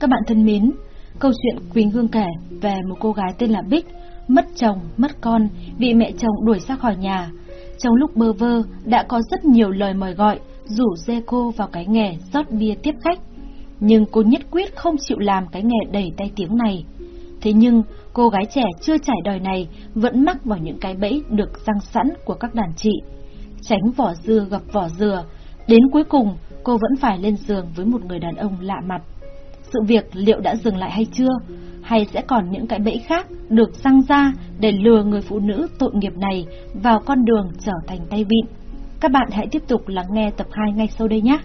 Các bạn thân mến, câu chuyện Quỳnh Hương kể về một cô gái tên là Bích, mất chồng, mất con, bị mẹ chồng đuổi ra khỏi nhà. Trong lúc bơ vơ, đã có rất nhiều lời mời gọi, rủ dê cô vào cái nghề rót bia tiếp khách. Nhưng cô nhất quyết không chịu làm cái nghề đầy tay tiếng này. Thế nhưng, cô gái trẻ chưa trải đời này vẫn mắc vào những cái bẫy được răng sẵn của các đàn chị. Tránh vỏ dưa gặp vỏ dừa, đến cuối cùng cô vẫn phải lên giường với một người đàn ông lạ mặt. Sự việc liệu đã dừng lại hay chưa? Hay sẽ còn những cái bẫy khác được răng ra để lừa người phụ nữ tội nghiệp này vào con đường trở thành tay vịn? Các bạn hãy tiếp tục lắng nghe tập 2 ngay sau đây nhé!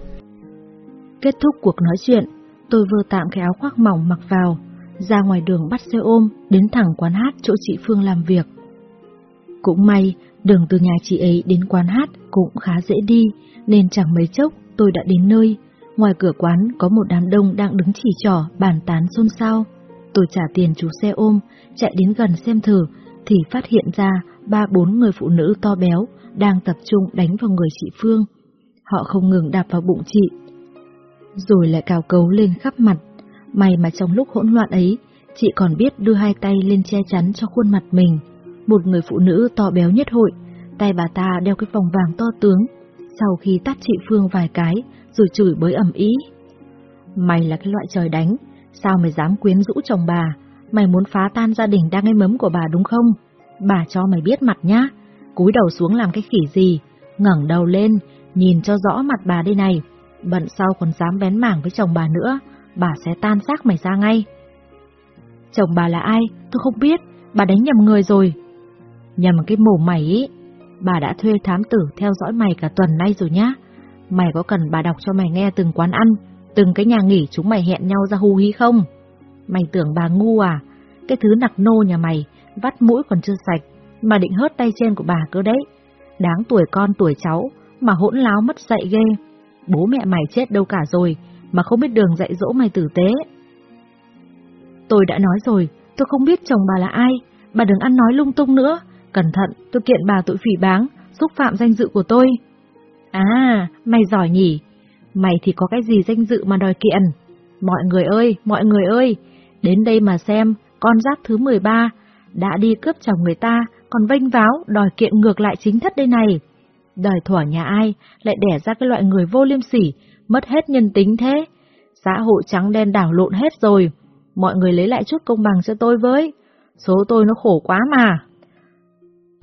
Kết thúc cuộc nói chuyện, tôi vơ tạm cái áo khoác mỏng mặc vào, ra ngoài đường bắt xe ôm, đến thẳng quán hát chỗ chị Phương làm việc. Cũng may, đường từ nhà chị ấy đến quán hát cũng khá dễ đi, nên chẳng mấy chốc tôi đã đến nơi. Ngoài cửa quán có một đám đông đang đứng chỉ trỏ, bàn tán xôn xao. Tôi trả tiền chú xe ôm, chạy đến gần xem thử, thì phát hiện ra ba bốn người phụ nữ to béo đang tập trung đánh vào người chị Phương. Họ không ngừng đạp vào bụng chị, rồi lại cào cấu lên khắp mặt. May mà trong lúc hỗn loạn ấy, chị còn biết đưa hai tay lên che chắn cho khuôn mặt mình. Một người phụ nữ to béo nhất hội, tay bà ta đeo cái vòng vàng to tướng, sau khi tát chị Phương vài cái, rồi chửi bới ẩm ý. Mày là cái loại trời đánh, sao mày dám quyến rũ chồng bà? Mày muốn phá tan gia đình đang êm ấm của bà đúng không? Bà cho mày biết mặt nhá, cúi đầu xuống làm cái khỉ gì, ngẩng đầu lên, nhìn cho rõ mặt bà đây này, bận sau còn dám bén mảng với chồng bà nữa, bà sẽ tan xác mày ra ngay. Chồng bà là ai? Tôi không biết, bà đánh nhầm người rồi. Nhầm cái mổ mày ý, bà đã thuê thám tử theo dõi mày cả tuần nay rồi nhá. Mày có cần bà đọc cho mày nghe từng quán ăn, từng cái nhà nghỉ chúng mày hẹn nhau ra hù hí không? Mày tưởng bà ngu à? Cái thứ nặc nô nhà mày, vắt mũi còn chưa sạch, mà định hớt tay trên của bà cơ đấy. Đáng tuổi con tuổi cháu, mà hỗn láo mất dạy ghê. Bố mẹ mày chết đâu cả rồi, mà không biết đường dạy dỗ mày tử tế. Tôi đã nói rồi, tôi không biết chồng bà là ai, bà đừng ăn nói lung tung nữa, cẩn thận, tôi kiện bà tội phỉ báng, xúc phạm danh dự của tôi. À, mày giỏi nhỉ, mày thì có cái gì danh dự mà đòi kiện. Mọi người ơi, mọi người ơi, đến đây mà xem, con giáp thứ 13, đã đi cướp chồng người ta, còn vênh váo đòi kiện ngược lại chính thất đây này. Đời thỏa nhà ai lại đẻ ra cái loại người vô liêm sỉ, mất hết nhân tính thế. Xã hội trắng đen đảo lộn hết rồi, mọi người lấy lại chút công bằng cho tôi với, số tôi nó khổ quá mà.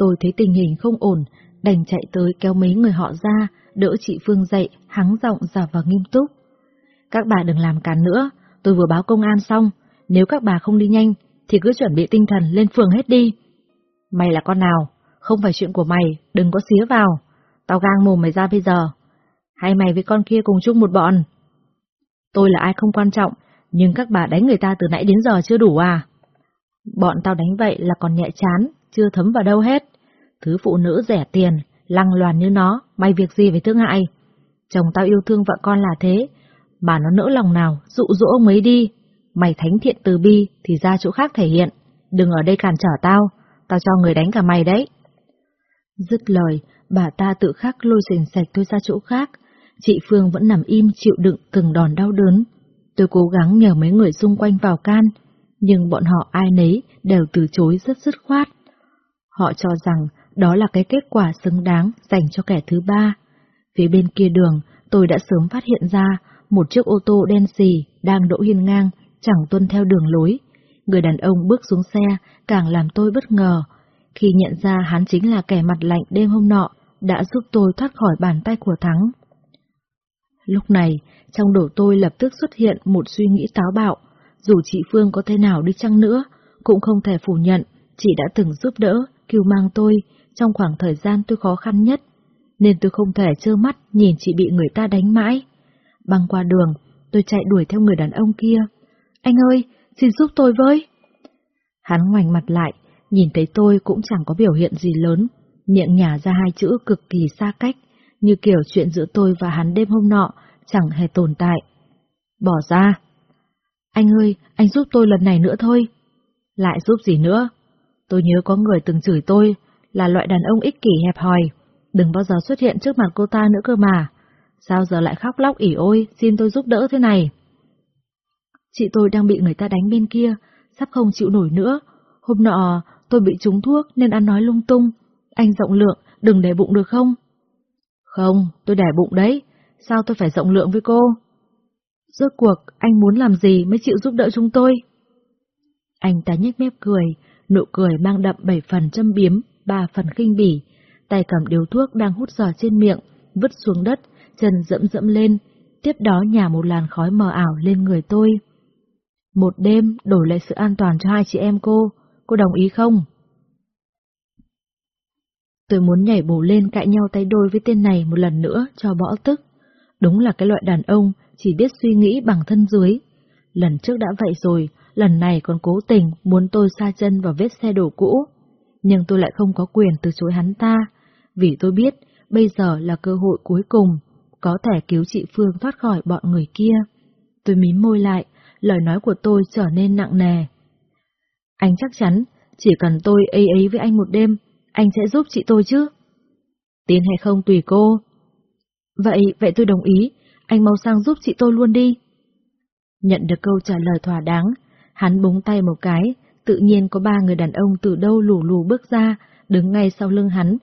Tôi thấy tình hình không ổn, đành chạy tới kéo mấy người họ ra, đỡ chị Phương dậy, hắng giọng giả vờ nghiêm túc. Các bà đừng làm cản nữa, tôi vừa báo công an xong, nếu các bà không đi nhanh, thì cứ chuẩn bị tinh thần lên phường hết đi. Mày là con nào? Không phải chuyện của mày, đừng có xía vào. Tao gang mồm mày ra bây giờ. Hay mày với con kia cùng chung một bọn? Tôi là ai không quan trọng, nhưng các bà đánh người ta từ nãy đến giờ chưa đủ à? Bọn tao đánh vậy là còn nhẹ chán, chưa thấm vào đâu hết. Thứ phụ nữ rẻ tiền, lăng loàn như nó, mày việc gì phải thương hại? Chồng tao yêu thương vợ con là thế, mà nó nỡ lòng nào, dụ dỗ ông ấy đi. Mày thánh thiện từ bi thì ra chỗ khác thể hiện, đừng ở đây cản trở tao, tao cho người đánh cả mày đấy. Dứt lời, bà ta tự khắc lôi sền sạch tôi ra chỗ khác. Chị Phương vẫn nằm im chịu đựng từng đòn đau đớn. Tôi cố gắng nhờ mấy người xung quanh vào can, nhưng bọn họ ai nấy đều từ chối rất dứt khoát. Họ cho rằng đó là cái kết quả xứng đáng dành cho kẻ thứ ba. Phía bên kia đường, tôi đã sớm phát hiện ra một chiếc ô tô đen xì đang đỗ hiên ngang, chẳng tuân theo đường lối. Người đàn ông bước xuống xe càng làm tôi bất ngờ, khi nhận ra hắn chính là kẻ mặt lạnh đêm hôm nọ, đã giúp tôi thoát khỏi bàn tay của Thắng. Lúc này, trong đầu tôi lập tức xuất hiện một suy nghĩ táo bạo, dù chị Phương có thế nào đi chăng nữa, cũng không thể phủ nhận chị đã từng giúp đỡ, cứu mang tôi trong khoảng thời gian tôi khó khăn nhất, nên tôi không thể trơ mắt nhìn chị bị người ta đánh mãi. Băng qua đường, tôi chạy đuổi theo người đàn ông kia. Anh ơi, xin giúp tôi với. Hắn ngoảnh mặt lại, nhìn thấy tôi cũng chẳng có biểu hiện gì lớn, miệng nhả ra hai chữ cực kỳ xa cách, như kiểu chuyện giữa tôi và hắn đêm hôm nọ chẳng hề tồn tại. Bỏ ra. Anh ơi, anh giúp tôi lần này nữa thôi. Lại giúp gì nữa? Tôi nhớ có người từng chửi tôi là loại đàn ông ích kỷ hẹp hòi, đừng bao giờ xuất hiện trước mặt cô ta nữa cơ mà. Sao giờ lại khóc lóc ỉ ôi, xin tôi giúp đỡ thế này? Chị tôi đang bị người ta đánh bên kia, sắp không chịu nổi nữa. Hôm nọ tôi bị trúng thuốc nên ăn nói lung tung. Anh rộng lượng, đừng để bụng được không? Không, tôi để bụng đấy. Sao tôi phải rộng lượng với cô? Rốt cuộc, anh muốn làm gì mới chịu giúp đỡ chúng tôi? Anh ta nhếch mép cười, nụ cười mang đậm bảy phần châm biếm, ba phần khinh bỉ. Tay cầm điếu thuốc đang hút giò trên miệng, vứt xuống đất, chân dẫm dẫm lên, tiếp đó nhả một làn khói mờ ảo lên người tôi. Một đêm đổi lại sự an toàn cho hai chị em cô, cô đồng ý không? Tôi muốn nhảy bổ lên cãi nhau tay đôi với tên này một lần nữa cho bỏ tức. Đúng là cái loại đàn ông chỉ biết suy nghĩ bằng thân dưới. Lần trước đã vậy rồi, lần này còn cố tình muốn tôi xa chân vào vết xe đổ cũ. Nhưng tôi lại không có quyền từ chối hắn ta, vì tôi biết bây giờ là cơ hội cuối cùng, có thể cứu chị Phương thoát khỏi bọn người kia. Tôi mím môi lại, lời nói của tôi trở nên nặng nề. Anh chắc chắn, chỉ cần tôi ấy ấy với anh một đêm, anh sẽ giúp chị tôi chứ? Tin hay không tùy cô. Vậy, vậy tôi đồng ý, anh mau sang giúp chị tôi luôn đi. Nhận được câu trả lời thỏa đáng, hắn búng tay một cái, tự nhiên có ba người đàn ông từ đâu lù lù bước ra, đứng ngay sau lưng hắn.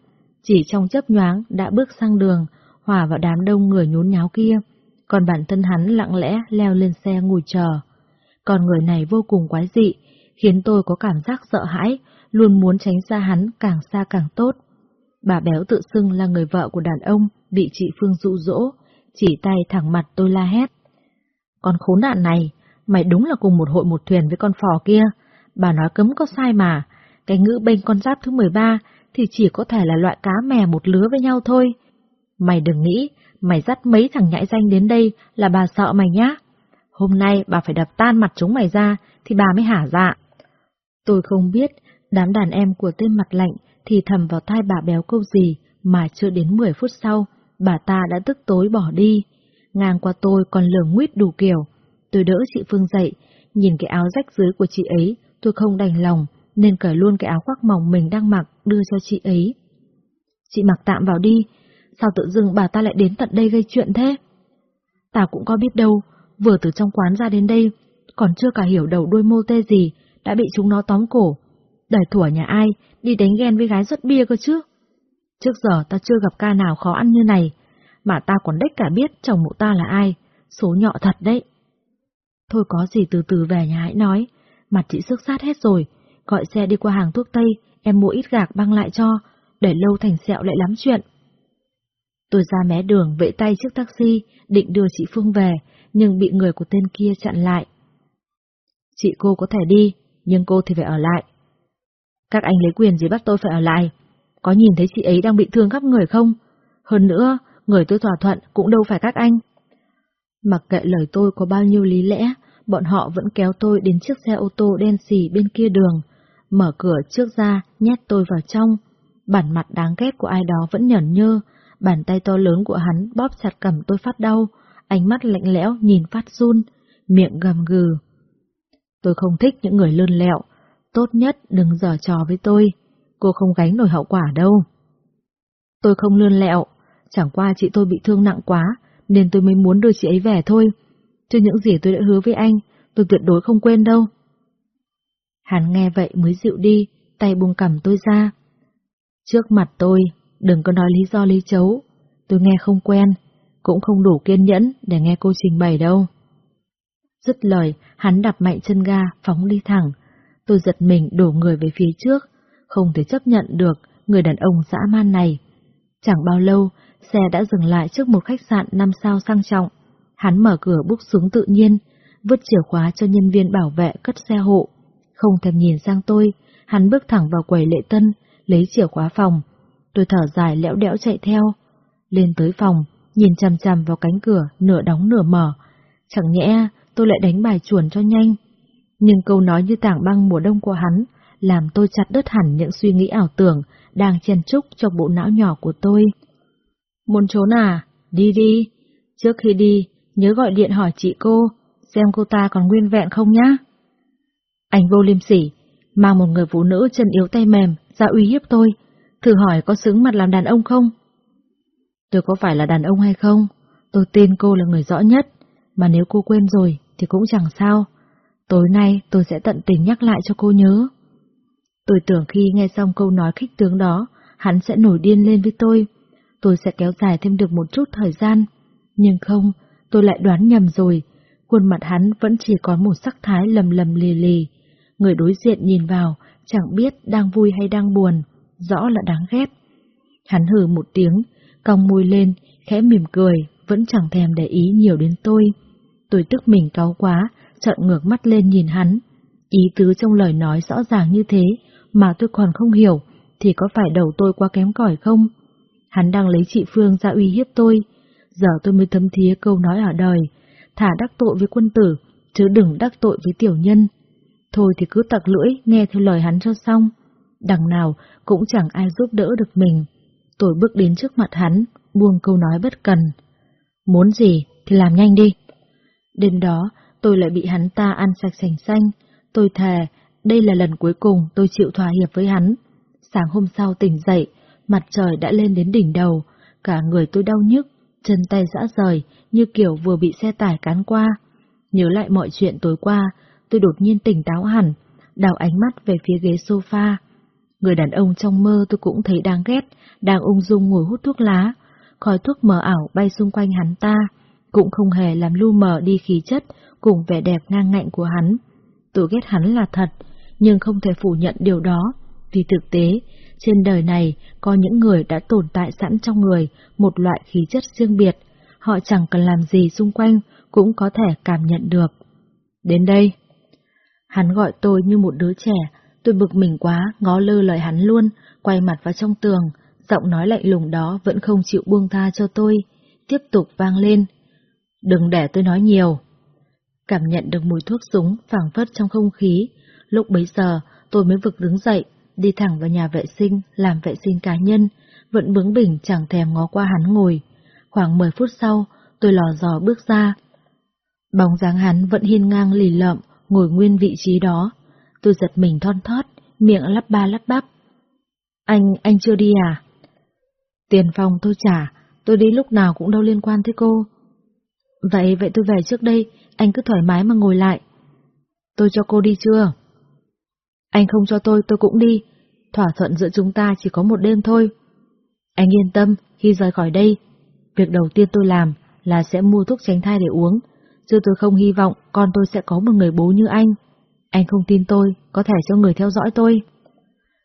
Chỉ trong chớp nhoáng đã bước sang đường, hòa vào đám đông người nhốn nháo kia, còn bản thân hắn lặng lẽ leo lên xe ngồi chờ. Còn người này vô cùng quái dị, khiến tôi có cảm giác sợ hãi, luôn muốn tránh xa hắn càng xa càng tốt. Bà béo tự xưng là người vợ của đàn ông, bị chị Phương dụ dỗ, chỉ tay thẳng mặt tôi la hét. Con khốn nạn này, mày đúng là cùng một hội một thuyền với con phò kia, bà nói cấm có sai mà, cái ngữ bênh con giáp thứ 13 thì chỉ có thể là loại cá mè một lứa với nhau thôi. Mày đừng nghĩ, mày dắt mấy thằng nhãi danh đến đây là bà sợ mày nhá. Hôm nay bà phải đập tan mặt chúng mày ra, thì bà mới hả dạ. Tôi không biết, đám đàn em của tên mặt lạnh thì thầm vào tai bà béo câu gì mà chưa đến 10 phút sau, bà ta đã tức tối bỏ đi. Ngang qua tôi còn lường nguyết đủ kiểu. Tôi đỡ chị Phương dậy, nhìn cái áo rách dưới của chị ấy, tôi không đành lòng, nên cởi luôn cái áo khoác mỏng mình đang mặc đưa cho chị ấy. Chị mặc tạm vào đi, sao tự dưng bà ta lại đến tận đây gây chuyện thế? Tao cũng có biết đâu, vừa từ trong quán ra đến đây, còn chưa cả hiểu đầu đuôi mô tê gì, đã bị chúng nó tóm cổ. Đời thủa nhà ai, đi đánh ghen với gái rất bia cơ chứ. Trước giờ ta chưa gặp ca nào khó ăn như này, mà ta còn đếch cả biết chồng mụ ta là ai, số nhọ thật đấy. Thôi có gì từ từ về nhà hãy nói, mặt chị sức sát hết rồi, gọi xe đi qua hàng thuốc Tây, em mua ít gạc băng lại cho, để lâu thành sẹo lại lắm chuyện. Tôi ra mé đường vẫy tay chiếc taxi, định đưa chị Phương về, nhưng bị người của tên kia chặn lại. Chị cô có thể đi, nhưng cô thì phải ở lại. Các anh lấy quyền gì bắt tôi phải ở lại? Có nhìn thấy chị ấy đang bị thương khắp người không? Hơn nữa, người tôi thỏa thuận cũng đâu phải các anh. Mặc kệ lời tôi có bao nhiêu lý lẽ, bọn họ vẫn kéo tôi đến chiếc xe ô tô đen xì bên kia đường, mở cửa trước ra, nhét tôi vào trong. Bản mặt đáng ghét của ai đó vẫn nhởn nhơ, bàn tay to lớn của hắn bóp chặt cầm tôi phát đau, ánh mắt lạnh lẽo nhìn phát run, miệng gầm gừ. Tôi không thích những người lươn lẹo, tốt nhất đừng giở trò với tôi, cô không gánh nổi hậu quả đâu. Tôi không lươn lẹo, chẳng qua chị tôi bị thương nặng quá, nên tôi mới muốn đưa chị ấy về thôi. Chứ những gì tôi đã hứa với anh, tôi tuyệt đối không quên đâu. Hắn nghe vậy mới dịu đi, tay buông cầm tôi ra. Trước mặt tôi, đừng có nói lý do lý chấu, tôi nghe không quen, cũng không đủ kiên nhẫn để nghe cô trình bày đâu. Dứt lời, hắn đạp mạnh chân ga, phóng đi thẳng. Tôi giật mình đổ người về phía trước, không thể chấp nhận được người đàn ông dã man này. Chẳng bao lâu, xe đã dừng lại trước một khách sạn năm sao sang trọng. Hắn mở cửa bước xuống tự nhiên, vứt chìa khóa cho nhân viên bảo vệ cất xe hộ. Không thèm nhìn sang tôi, hắn bước thẳng vào quầy lệ tân, lấy chìa khóa phòng. Tôi thở dài lẽo đẽo chạy theo. Lên tới phòng, nhìn chằm chằm vào cánh cửa, nửa đóng nửa mở. Chẳng nhẽ tôi lại đánh bài chuồn cho nhanh. Nhưng câu nói như tảng băng mùa đông của hắn, làm tôi chặt đứt hẳn những suy nghĩ ảo tưởng đang chen chúc trong bộ não nhỏ của tôi. Muốn trốn à? Đi đi. Trước khi đi, nhớ gọi điện hỏi chị cô, xem cô ta còn nguyên vẹn không nhá. Anh vô liêm sỉ, mang một người phụ nữ chân yếu tay mềm ra uy hiếp tôi, thử hỏi có xứng mặt làm đàn ông không? Tôi có phải là đàn ông hay không? Tôi tin cô là người rõ nhất, mà nếu cô quên rồi thì cũng chẳng sao, Tối nay tôi sẽ tận tình nhắc lại cho cô nhớ. Tôi tưởng khi nghe xong câu nói khích tướng đó, hắn sẽ nổi điên lên với tôi. Tôi sẽ kéo dài thêm được một chút thời gian. Nhưng không, tôi lại đoán nhầm rồi. Khuôn mặt hắn vẫn chỉ có một sắc thái lầm lầm lì lì. Người đối diện nhìn vào, chẳng biết đang vui hay đang buồn, rõ là đáng ghét. Hắn hừ một tiếng, cong môi lên, khẽ mỉm cười, vẫn chẳng thèm để ý nhiều đến tôi. Tôi tức mình cáu quá, trợn ngược mắt lên nhìn hắn. Ý tứ trong lời nói rõ ràng như thế, mà tôi còn không hiểu, thì có phải đầu tôi quá kém cỏi không? Hắn đang lấy chị Phương ra uy hiếp tôi, giờ tôi mới thấm thía câu nói ở đời, thả đắc tội với quân tử, chứ đừng đắc tội với tiểu nhân. Thôi thì cứ tặc lưỡi, nghe theo lời hắn cho xong. Đằng nào cũng chẳng ai giúp đỡ được mình. Tôi bước đến trước mặt hắn, buông câu nói bất cần. Muốn gì thì làm nhanh đi. đêm đó, tôi lại bị hắn ta ăn sạch sành xanh. Tôi thề, đây là lần cuối cùng tôi chịu thỏa hiệp với hắn. Sáng hôm sau tỉnh dậy, mặt trời đã lên đến đỉnh đầu, cả người tôi đau nhức, chân tay rã rời, như kiểu vừa bị xe tải cán qua. Nhớ lại mọi chuyện tối qua, tôi đột nhiên tỉnh táo hẳn, đào ánh mắt về phía ghế sofa. Người đàn ông trong mơ tôi cũng thấy đáng ghét, đang ung dung ngồi hút thuốc lá, khói thuốc mờ ảo bay xung quanh hắn ta, cũng không hề làm lu mờ đi khí chất cùng vẻ đẹp ngang ngạnh của hắn. Tôi ghét hắn là thật, nhưng không thể phủ nhận điều đó, vì thực tế, trên đời này có những người đã tồn tại sẵn trong người một loại khí chất riêng biệt, họ chẳng cần làm gì xung quanh cũng có thể cảm nhận được. Đến đây. Hắn gọi tôi như một đứa trẻ, tôi bực mình quá, ngó lơ lời hắn luôn, quay mặt vào trong tường, giọng nói lạnh lùng đó vẫn không chịu buông tha cho tôi, tiếp tục vang lên. Đừng để tôi nói nhiều. Cảm nhận được mùi thuốc súng phảng phất trong không khí, lúc bấy giờ tôi mới vực đứng dậy, đi thẳng vào nhà vệ sinh, làm vệ sinh cá nhân, vẫn bướng bỉnh chẳng thèm ngó qua hắn ngồi. Khoảng 10 phút sau, tôi lò dò bước ra. Bóng dáng hắn vẫn hiên ngang lì lợm, ngồi nguyên vị trí đó. Tôi giật mình thon thót, miệng lắp ba lắp bắp. Anh, anh chưa đi à? Tiền phòng tôi trả, tôi đi lúc nào cũng đâu liên quan tới cô. Vậy, vậy tôi về trước đây, anh cứ thoải mái mà ngồi lại. Tôi cho cô đi chưa? Anh không cho tôi, tôi cũng đi. Thỏa thuận giữa chúng ta chỉ có một đêm thôi. Anh yên tâm, khi rời khỏi đây, việc đầu tiên tôi làm là sẽ mua thuốc tránh thai để uống, chứ tôi không hy vọng con tôi sẽ có một người bố như anh. Anh không tin tôi, có thể cho người theo dõi tôi.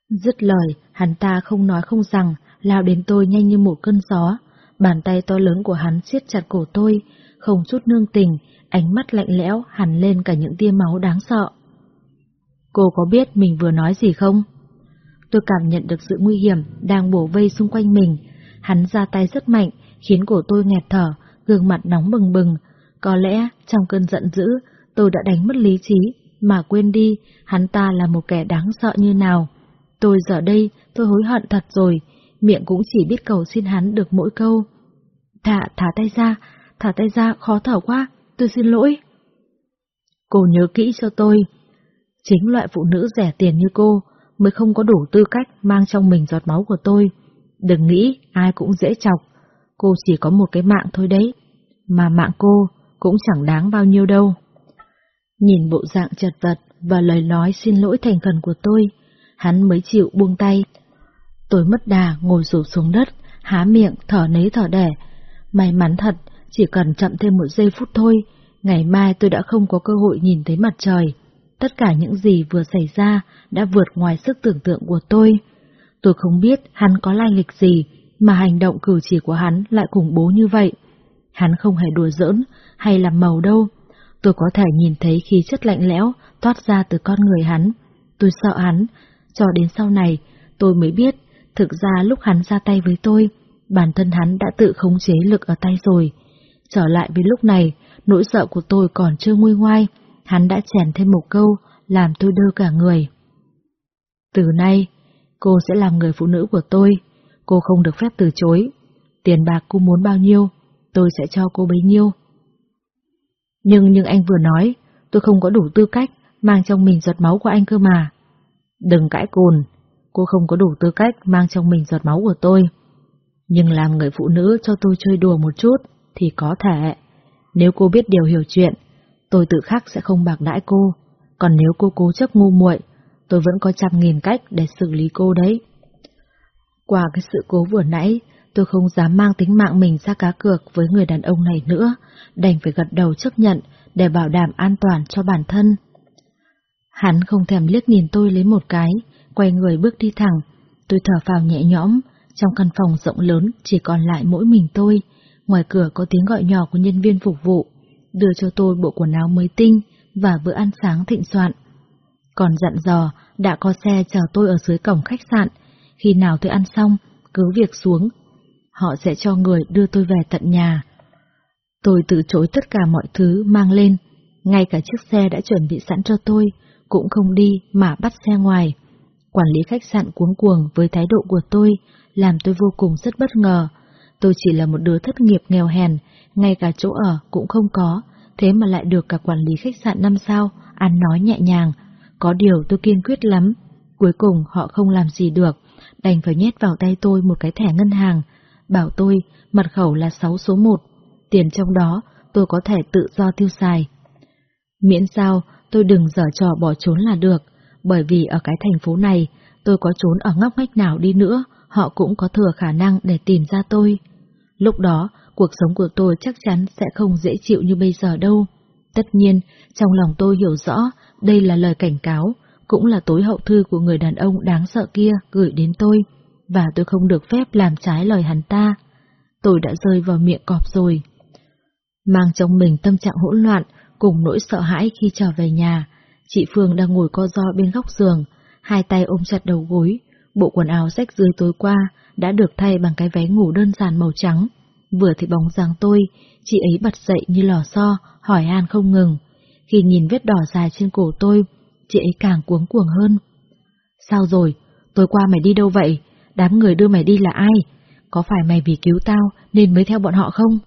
Dứt lời, hắn ta không nói không rằng, lao đến tôi nhanh như một cơn gió. Bàn tay to lớn của hắn siết chặt cổ tôi, không chút nương tình, ánh mắt lạnh lẽo hẳn lên cả những tia máu đáng sợ. Cô có biết mình vừa nói gì không? Tôi cảm nhận được sự nguy hiểm đang bổ vây xung quanh mình. Hắn ra tay rất mạnh, khiến cổ tôi nghẹt thở, gương mặt nóng bừng bừng. Có lẽ trong cơn giận dữ, tôi đã đánh mất lý trí, mà quên đi hắn ta là một kẻ đáng sợ như nào. Tôi giờ đây, tôi hối hận thật rồi, miệng cũng chỉ biết cầu xin hắn được mỗi câu. Thả, thả tay ra, thả tay ra, khó thở quá, tôi xin lỗi. Cô nhớ kỹ cho tôi, chính loại phụ nữ rẻ tiền như cô mới không có đủ tư cách mang trong mình giọt máu của tôi. Đừng nghĩ ai cũng dễ chọc, cô chỉ có một cái mạng thôi đấy, mà mạng cô cũng chẳng đáng bao nhiêu đâu. Nhìn bộ dạng chật vật và lời nói xin lỗi thành khẩn của tôi, hắn mới chịu buông tay. Tôi mất đà ngồi rủ xuống đất, há miệng thở nấy thở đẻ. May mắn thật, chỉ cần chậm thêm một giây phút thôi, ngày mai tôi đã không có cơ hội nhìn thấy mặt trời. Tất cả những gì vừa xảy ra đã vượt ngoài sức tưởng tượng của tôi. Tôi không biết hắn có lai lịch gì, mà hành động cử chỉ của hắn lại khủng bố như vậy. Hắn không hề đùa giỡn hay làm màu đâu. Tôi có thể nhìn thấy khí chất lạnh lẽo toát ra từ con người hắn. Tôi sợ hắn, cho đến sau này tôi mới biết thực ra lúc hắn ra tay với tôi, bản thân hắn đã tự khống chế lực ở tay rồi. Trở lại với lúc này, nỗi sợ của tôi còn chưa nguôi ngoai, hắn đã chèn thêm một câu, làm tôi đơ cả người. Từ nay, cô sẽ làm người phụ nữ của tôi, cô không được phép từ chối. Tiền bạc cô muốn bao nhiêu, tôi sẽ cho cô bấy nhiêu. Nhưng nhưng anh vừa nói, tôi không có đủ tư cách mang trong mình giọt máu của anh cơ mà. Đừng cãi cồn, cô không có đủ tư cách mang trong mình giọt máu của tôi. Nhưng làm người phụ nữ cho tôi chơi đùa một chút thì có thể. Nếu cô biết điều hiểu chuyện, tôi tự khắc sẽ không bạc đãi cô. Còn nếu cô cố chấp ngu muội, tôi vẫn có trăm nghìn cách để xử lý cô đấy. Qua cái sự cố vừa nãy, tôi không dám mang tính mạng mình ra cá cược với người đàn ông này nữa, đành phải gật đầu chấp nhận để bảo đảm an toàn cho bản thân. Hắn không thèm liếc nhìn tôi lấy một cái, quay người bước đi thẳng. Tôi thở phào nhẹ nhõm, trong căn phòng rộng lớn chỉ còn lại mỗi mình tôi. Ngoài cửa có tiếng gọi nhỏ của nhân viên phục vụ, đưa cho tôi bộ quần áo mới tinh và bữa ăn sáng thịnh soạn. Còn dặn dò, đã có xe chờ tôi ở dưới cổng khách sạn, khi nào tôi ăn xong, cứ việc xuống. Họ sẽ cho người đưa tôi về tận nhà. Tôi từ chối tất cả mọi thứ mang lên, ngay cả chiếc xe đã chuẩn bị sẵn cho tôi, cũng không đi mà bắt xe ngoài. Quản lý khách sạn cuống cuồng với thái độ của tôi, làm tôi vô cùng rất bất ngờ. Tôi chỉ là một đứa thất nghiệp nghèo hèn, ngay cả chỗ ở cũng không có, thế mà lại được cả quản lý khách sạn năm sao, ăn nói nhẹ nhàng. Có điều tôi kiên quyết lắm. Cuối cùng họ không làm gì được, đành phải nhét vào tay tôi một cái thẻ ngân hàng, bảo tôi mật khẩu là 6 số 1, tiền trong đó tôi có thể tự do tiêu xài. Miễn sao tôi đừng dở trò bỏ trốn là được, bởi vì ở cái thành phố này, tôi có trốn ở ngóc ngách nào đi nữa, họ cũng có thừa khả năng để tìm ra tôi. Lúc đó, cuộc sống của tôi chắc chắn sẽ không dễ chịu như bây giờ đâu. Tất nhiên, trong lòng tôi hiểu rõ đây là lời cảnh cáo, cũng là tối hậu thư của người đàn ông đáng sợ kia gửi đến tôi, và tôi không được phép làm trái lời hắn ta. Tôi đã rơi vào miệng cọp rồi. Mang trong mình tâm trạng hỗn loạn, cùng nỗi sợ hãi khi trở về nhà, chị Phương đang ngồi co ro bên góc giường, hai tay ôm chặt đầu gối, bộ quần áo rách dưới tối qua đã được thay bằng cái váy ngủ đơn giản màu trắng. Vừa thấy bóng dáng tôi, chị ấy bật dậy như lò xo, hỏi han không ngừng. Khi nhìn vết đỏ dài trên cổ tôi, chị ấy càng cuống cuồng hơn. Sao rồi? Tối qua mày đi đâu vậy? Đám người đưa mày đi là ai? Có phải mày vì cứu tao nên mới theo bọn họ không?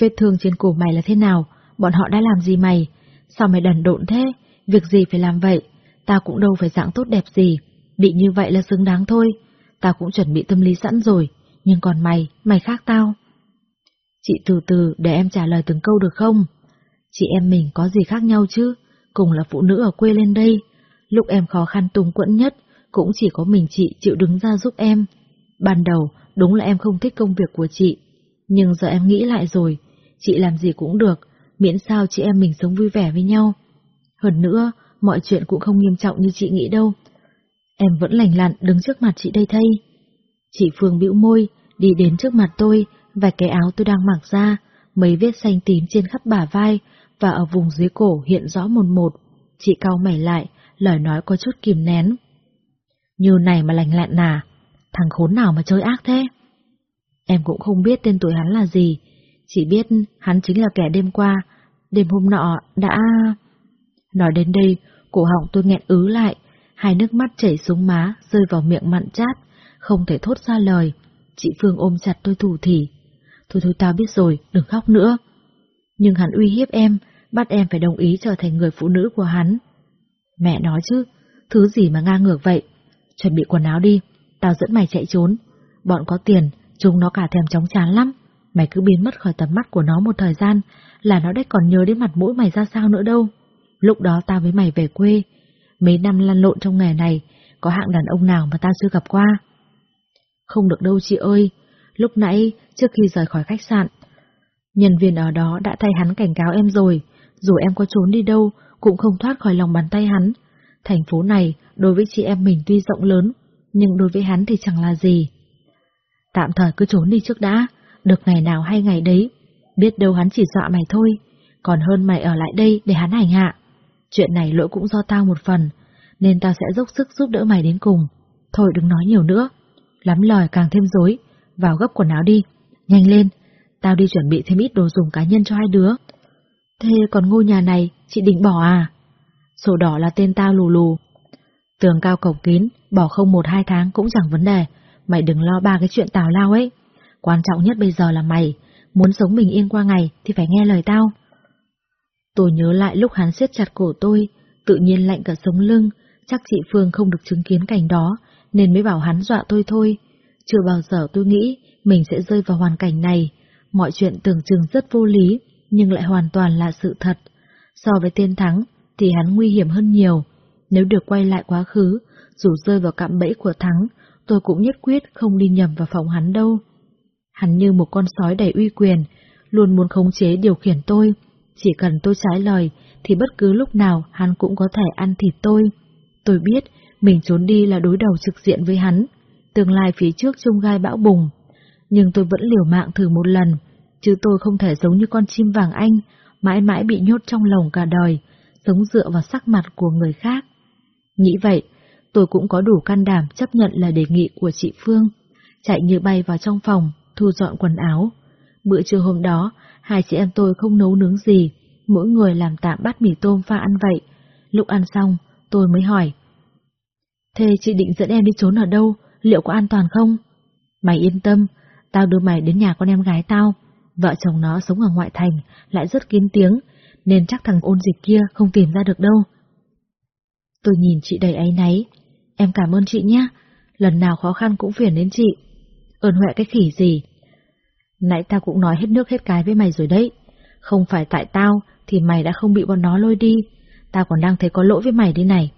Vết thương trên cổ mày là thế nào? Bọn họ đã làm gì mày? Sao mày đần độn thế? Việc gì phải làm vậy? Tao cũng đâu phải dạng tốt đẹp gì. Bị như vậy là xứng đáng thôi. Tao cũng chuẩn bị tâm lý sẵn rồi. Nhưng còn mày, mày khác tao. Chị từ từ để em trả lời từng câu được không? Chị em mình có gì khác nhau chứ? Cùng là phụ nữ ở quê lên đây. Lúc em khó khăn túng quẫn nhất, cũng chỉ có mình chị chịu đứng ra giúp em. Ban đầu, đúng là em không thích công việc của chị. Nhưng giờ em nghĩ lại rồi, chị làm gì cũng được, miễn sao chị em mình sống vui vẻ với nhau. Hơn nữa, mọi chuyện cũng không nghiêm trọng như chị nghĩ đâu. Em vẫn lành lặn đứng trước mặt chị đây thay. Chị Phương bĩu môi, đi đến trước mặt tôi, vạch cái áo tôi đang mặc ra, mấy vết xanh tím trên khắp bả vai và ở vùng dưới cổ hiện rõ một một. Chị cau mày lại, lời nói có chút kìm nén. Như này mà lành lặn nà, Thằng khốn nào mà chơi ác thế? Em cũng không biết tên tuổi hắn là gì, chỉ biết hắn chính là kẻ đêm qua, đêm hôm nọ đã... Nói đến đây, cổ họng tôi nghẹn ứ lại, hai nước mắt chảy xuống má, rơi vào miệng mặn chát, không thể thốt ra lời. Chị Phương ôm chặt tôi thủ thỉ. Thôi thôi tao biết rồi, đừng khóc nữa. Nhưng hắn uy hiếp em, bắt em phải đồng ý trở thành người phụ nữ của hắn. Mẹ nói chứ, thứ gì mà ngang ngược vậy? Chuẩn bị quần áo đi, tao dẫn mày chạy trốn. Bọn có tiền, chúng nó cả thèm chóng chán lắm. Mày cứ biến mất khỏi tầm mắt của nó một thời gian, là nó đấy còn nhớ đến mặt mũi mày ra sao nữa đâu. Lúc đó tao với mày về quê, mấy năm lăn lộn trong nghề này, có hạng đàn ông nào mà tao chưa gặp qua. Không được đâu chị ơi, lúc nãy, trước khi rời khỏi khách sạn, nhân viên ở đó đã thay hắn cảnh cáo em rồi, dù em có trốn đi đâu, cũng không thoát khỏi lòng bàn tay hắn. Thành phố này, đối với chị em mình tuy rộng lớn, nhưng đối với hắn thì chẳng là gì. Tạm thời cứ trốn đi trước đã, được ngày nào hay ngày đấy, biết đâu hắn chỉ dọa mày thôi, còn hơn mày ở lại đây để hắn hành hạ. Chuyện này lỗi cũng do tao một phần, nên tao sẽ dốc sức giúp đỡ mày đến cùng. Thôi đừng nói nhiều nữa, lắm lời càng thêm dối, vào gấp quần áo đi, nhanh lên, tao đi chuẩn bị thêm ít đồ dùng cá nhân cho hai đứa. Thế còn ngôi nhà này, chị định bỏ à? Sổ đỏ là tên tao lù lù. Tường cao cổng kín, bỏ không một hai tháng cũng chẳng vấn đề, mày đừng lo ba cái chuyện tào lao ấy. Quan trọng nhất bây giờ là mày, muốn sống bình yên qua ngày thì phải nghe lời tao. Tôi nhớ lại lúc hắn siết chặt cổ tôi, tự nhiên lạnh cả sống lưng, chắc chị Phương không được chứng kiến cảnh đó, nên mới bảo hắn dọa tôi thôi. Chưa bao giờ tôi nghĩ mình sẽ rơi vào hoàn cảnh này, mọi chuyện tưởng chừng rất vô lý, nhưng lại hoàn toàn là sự thật. So với tên Thắng, thì hắn nguy hiểm hơn nhiều. Nếu được quay lại quá khứ, dù rơi vào cạm bẫy của Thắng, tôi cũng nhất quyết không đi nhầm vào phòng hắn đâu. Hắn như một con sói đầy uy quyền, luôn muốn khống chế điều khiển tôi. Chỉ cần tôi trái lời, thì bất cứ lúc nào hắn cũng có thể ăn thịt tôi. Tôi biết, mình trốn đi là đối đầu trực diện với hắn. Tương lai phía trước trông gai bão bùng. Nhưng tôi vẫn liều mạng thử một lần, chứ tôi không thể giống như con chim vàng anh, mãi mãi bị nhốt trong lồng cả đời, sống dựa vào sắc mặt của người khác. Nghĩ vậy, tôi cũng có đủ can đảm chấp nhận là đề nghị của chị Phương. Chạy như bay vào trong phòng, thu dọn quần áo. Bữa trưa hôm đó, hai chị em tôi không nấu nướng gì, mỗi người làm tạm bát mì tôm pha ăn vậy. Lúc ăn xong, tôi mới hỏi. Thế chị định dẫn em đi trốn ở đâu, liệu có an toàn không? Mày yên tâm, tao đưa mày đến nhà con em gái tao. Vợ chồng nó sống ở ngoại thành, lại rất kín tiếng, nên chắc thằng ôn dịch kia không tìm ra được đâu. Tôi nhìn chị đầy áy náy. Em cảm ơn chị nhé, lần nào khó khăn cũng phiền đến chị. Ơn huệ cái khỉ gì? Nãy tao cũng nói hết nước hết cái với mày rồi đấy. Không phải tại tao thì mày đã không bị bọn nó lôi đi. Tao còn đang thấy có lỗi với mày đi này.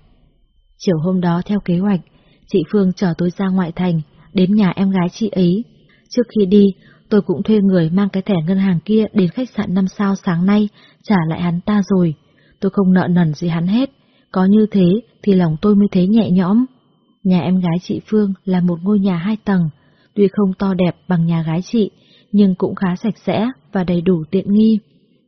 Chiều hôm đó theo kế hoạch, chị Phương chở tôi ra ngoại thành, đến nhà em gái chị ấy. Trước khi đi, tôi cũng thuê người mang cái thẻ ngân hàng kia đến khách sạn 5 sao sáng nay, trả lại hắn ta rồi. Tôi không nợ nần gì hắn hết, có như thế thì lòng tôi mới thấy nhẹ nhõm. Nhà em gái chị Phương là một ngôi nhà hai tầng, tuy không to đẹp bằng nhà gái chị, nhưng cũng khá sạch sẽ và đầy đủ tiện nghi.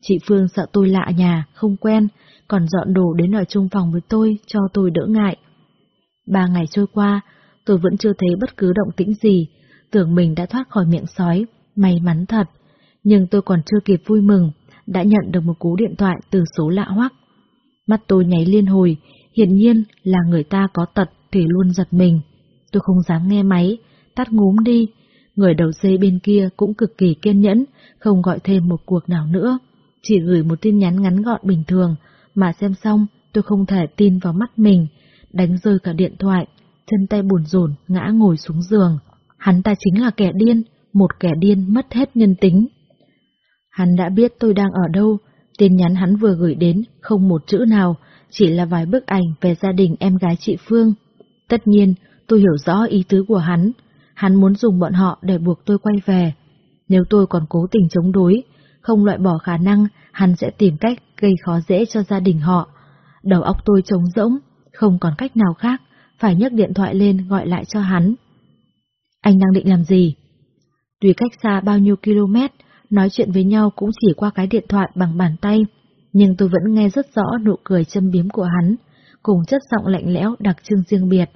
Chị Phương sợ tôi lạ nhà, không quen, còn dọn đồ đến ở chung phòng với tôi cho tôi đỡ ngại. Ba ngày trôi qua, tôi vẫn chưa thấy bất cứ động tĩnh gì, tưởng mình đã thoát khỏi miệng sói, may mắn thật. Nhưng tôi còn chưa kịp vui mừng, đã nhận được một cú điện thoại từ số lạ hoắc. Mắt tôi nháy liên hồi, hiển nhiên là người ta có tật thì luôn giật mình. Tôi không dám nghe máy, tắt ngúm đi. Người đầu dây bên kia cũng cực kỳ kiên nhẫn, không gọi thêm một cuộc nào nữa. Chỉ gửi một tin nhắn ngắn gọn bình thường, mà xem xong tôi không thể tin vào mắt mình, đánh rơi cả điện thoại, chân tay buồn rồn ngã ngồi xuống giường. Hắn ta chính là kẻ điên, một kẻ điên mất hết nhân tính. Hắn đã biết tôi đang ở đâu, tin nhắn hắn vừa gửi đến, không một chữ nào, chỉ là vài bức ảnh về gia đình em gái chị Phương. Tất nhiên, tôi hiểu rõ ý tứ của hắn, hắn muốn dùng bọn họ để buộc tôi quay về. Nếu tôi còn cố tình chống đối, không loại bỏ khả năng hắn sẽ tìm cách gây khó dễ cho gia đình họ. Đầu óc tôi trống rỗng, không còn cách nào khác, phải nhấc điện thoại lên gọi lại cho hắn. Anh đang định làm gì? Tuy cách xa bao nhiêu km, nói chuyện với nhau cũng chỉ qua cái điện thoại bằng bàn tay, nhưng tôi vẫn nghe rất rõ nụ cười châm biếm của hắn, cùng chất giọng lạnh lẽo đặc trưng riêng biệt.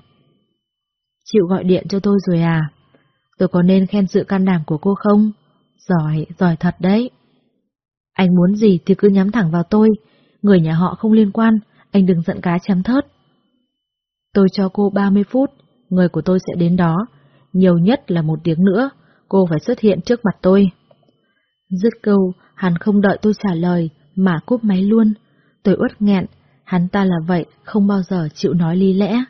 Chịu gọi điện cho tôi rồi à? Tôi có nên khen sự can đảm của cô không? Giỏi, giỏi thật đấy. Anh muốn gì thì cứ nhắm thẳng vào tôi, người nhà họ không liên quan, anh đừng giận cá chém thớt. Tôi cho cô 30 phút, người của tôi sẽ đến đó, nhiều nhất là một tiếng nữa, cô phải xuất hiện trước mặt tôi. Dứt câu, hắn không đợi tôi trả lời, mà cúp máy luôn. Tôi uất nghẹn, hắn ta là vậy, không bao giờ chịu nói lý lẽ,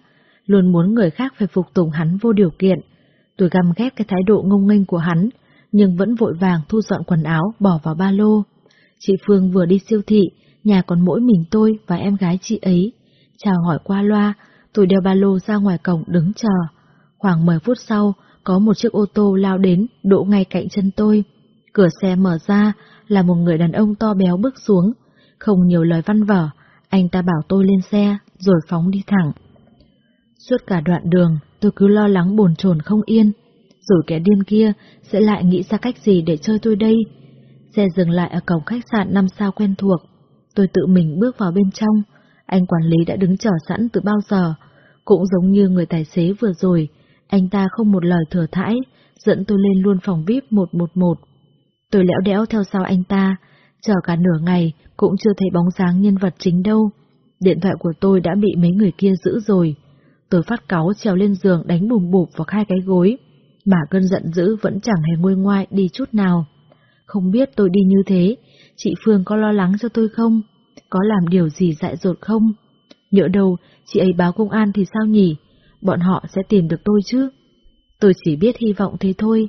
luôn muốn người khác phải phục tùng hắn vô điều kiện. Tôi găm ghét cái thái độ ngông nghênh của hắn, nhưng vẫn vội vàng thu dọn quần áo bỏ vào ba lô. Chị Phương vừa đi siêu thị, nhà còn mỗi mình tôi và em gái chị ấy. Chào hỏi qua loa, tôi đeo ba lô ra ngoài cổng đứng chờ. Khoảng 10 phút sau, có một chiếc ô tô lao đến, đỗ ngay cạnh chân tôi. Cửa xe mở ra, là một người đàn ông to béo bước xuống. Không nhiều lời văn vở, anh ta bảo tôi lên xe, rồi phóng đi thẳng. Suốt cả đoạn đường, tôi cứ lo lắng bồn chồn không yên, rồi kẻ điên kia sẽ lại nghĩ ra cách gì để chơi tôi đây. Xe dừng lại ở cổng khách sạn năm sao quen thuộc. Tôi tự mình bước vào bên trong, anh quản lý đã đứng chờ sẵn từ bao giờ. Cũng giống như người tài xế vừa rồi, anh ta không một lời thừa thãi, dẫn tôi lên luôn phòng VIP 111. Tôi lẽo đẽo theo sau anh ta, chờ cả nửa ngày cũng chưa thấy bóng dáng nhân vật chính đâu. Điện thoại của tôi đã bị mấy người kia giữ rồi. Tôi phát cáu trèo lên giường đánh bùm bụp vào hai cái gối, mà cơn giận dữ vẫn chẳng hề nguôi ngoai đi chút nào. Không biết tôi đi như thế, chị Phương có lo lắng cho tôi không? Có làm điều gì dại dột không? Nhỡ đâu, chị ấy báo công an thì sao nhỉ? Bọn họ sẽ tìm được tôi chứ? Tôi chỉ biết hy vọng thế thôi.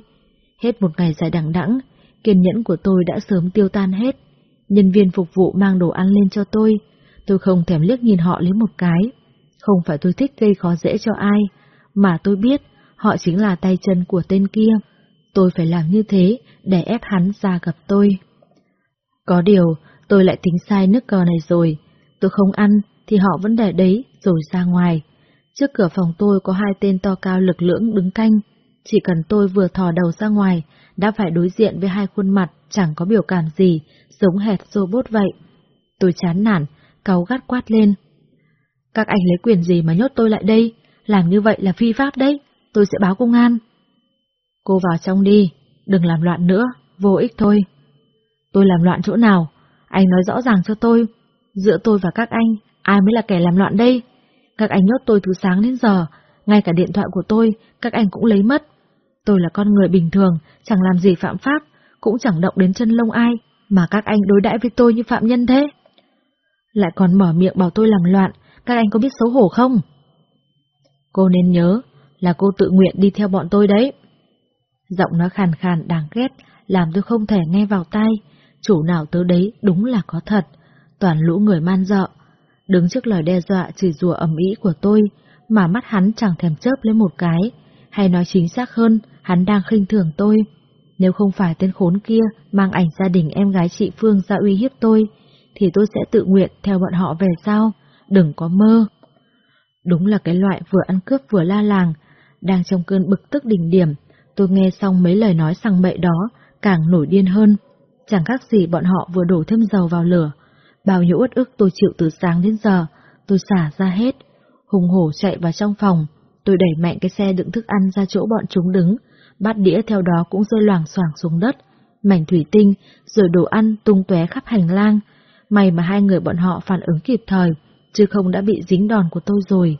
Hết một ngày dài đẳng đẵng, kiên nhẫn của tôi đã sớm tiêu tan hết. Nhân viên phục vụ mang đồ ăn lên cho tôi. Tôi không thèm liếc nhìn họ lấy một cái. Không phải tôi thích gây khó dễ cho ai, mà tôi biết họ chính là tay chân của tên kia. Tôi phải làm như thế để ép hắn ra gặp tôi. Có điều, tôi lại tính sai nước cờ này rồi. Tôi không ăn, thì họ vẫn để đấy, rồi ra ngoài. Trước cửa phòng tôi có hai tên to cao lực lưỡng đứng canh. Chỉ cần tôi vừa thò đầu ra ngoài, đã phải đối diện với hai khuôn mặt chẳng có biểu cảm gì, giống hệt robot vậy. Tôi chán nản, cáu gắt quát lên. Các anh lấy quyền gì mà nhốt tôi lại đây? Làm như vậy là phi pháp đấy, tôi sẽ báo công an. Cô vào trong đi, đừng làm loạn nữa, vô ích thôi. Tôi làm loạn chỗ nào? Anh nói rõ ràng cho tôi. Giữa tôi và các anh, ai mới là kẻ làm loạn đây? Các anh nhốt tôi từ sáng đến giờ, ngay cả điện thoại của tôi, các anh cũng lấy mất. Tôi là con người bình thường, chẳng làm gì phạm pháp, cũng chẳng động đến chân lông ai, mà các anh đối đãi với tôi như phạm nhân thế. Lại còn mở miệng bảo tôi làm loạn, các anh có biết xấu hổ không? Cô nên nhớ là cô tự nguyện đi theo bọn tôi đấy. Giọng nó khàn khàn đáng ghét, làm tôi không thể nghe vào tai, chủ nào tới đấy đúng là có thật, toàn lũ người man dợ. Đứng trước lời đe dọa chỉ rùa ẩm ý của tôi, mà mắt hắn chẳng thèm chớp lên một cái, hay nói chính xác hơn, hắn đang khinh thường tôi. Nếu không phải tên khốn kia mang ảnh gia đình em gái chị Phương ra uy hiếp tôi, thì tôi sẽ tự nguyện theo bọn họ về sau, đừng có mơ. Đúng là cái loại vừa ăn cướp vừa la làng, đang trong cơn bực tức đỉnh điểm, tôi nghe xong mấy lời nói sằng bậy đó, càng nổi điên hơn. Chẳng khác gì bọn họ vừa đổ thêm dầu vào lửa. Bao nhiêu uất ức tôi chịu từ sáng đến giờ, tôi xả ra hết. Hùng hổ chạy vào trong phòng, tôi đẩy mạnh cái xe đựng thức ăn ra chỗ bọn chúng đứng, bát đĩa theo đó cũng rơi loảng xoảng xuống đất, mảnh thủy tinh, rồi đồ ăn tung tóe khắp hành lang. May mà hai người bọn họ phản ứng kịp thời, chứ không đã bị dính đòn của tôi rồi.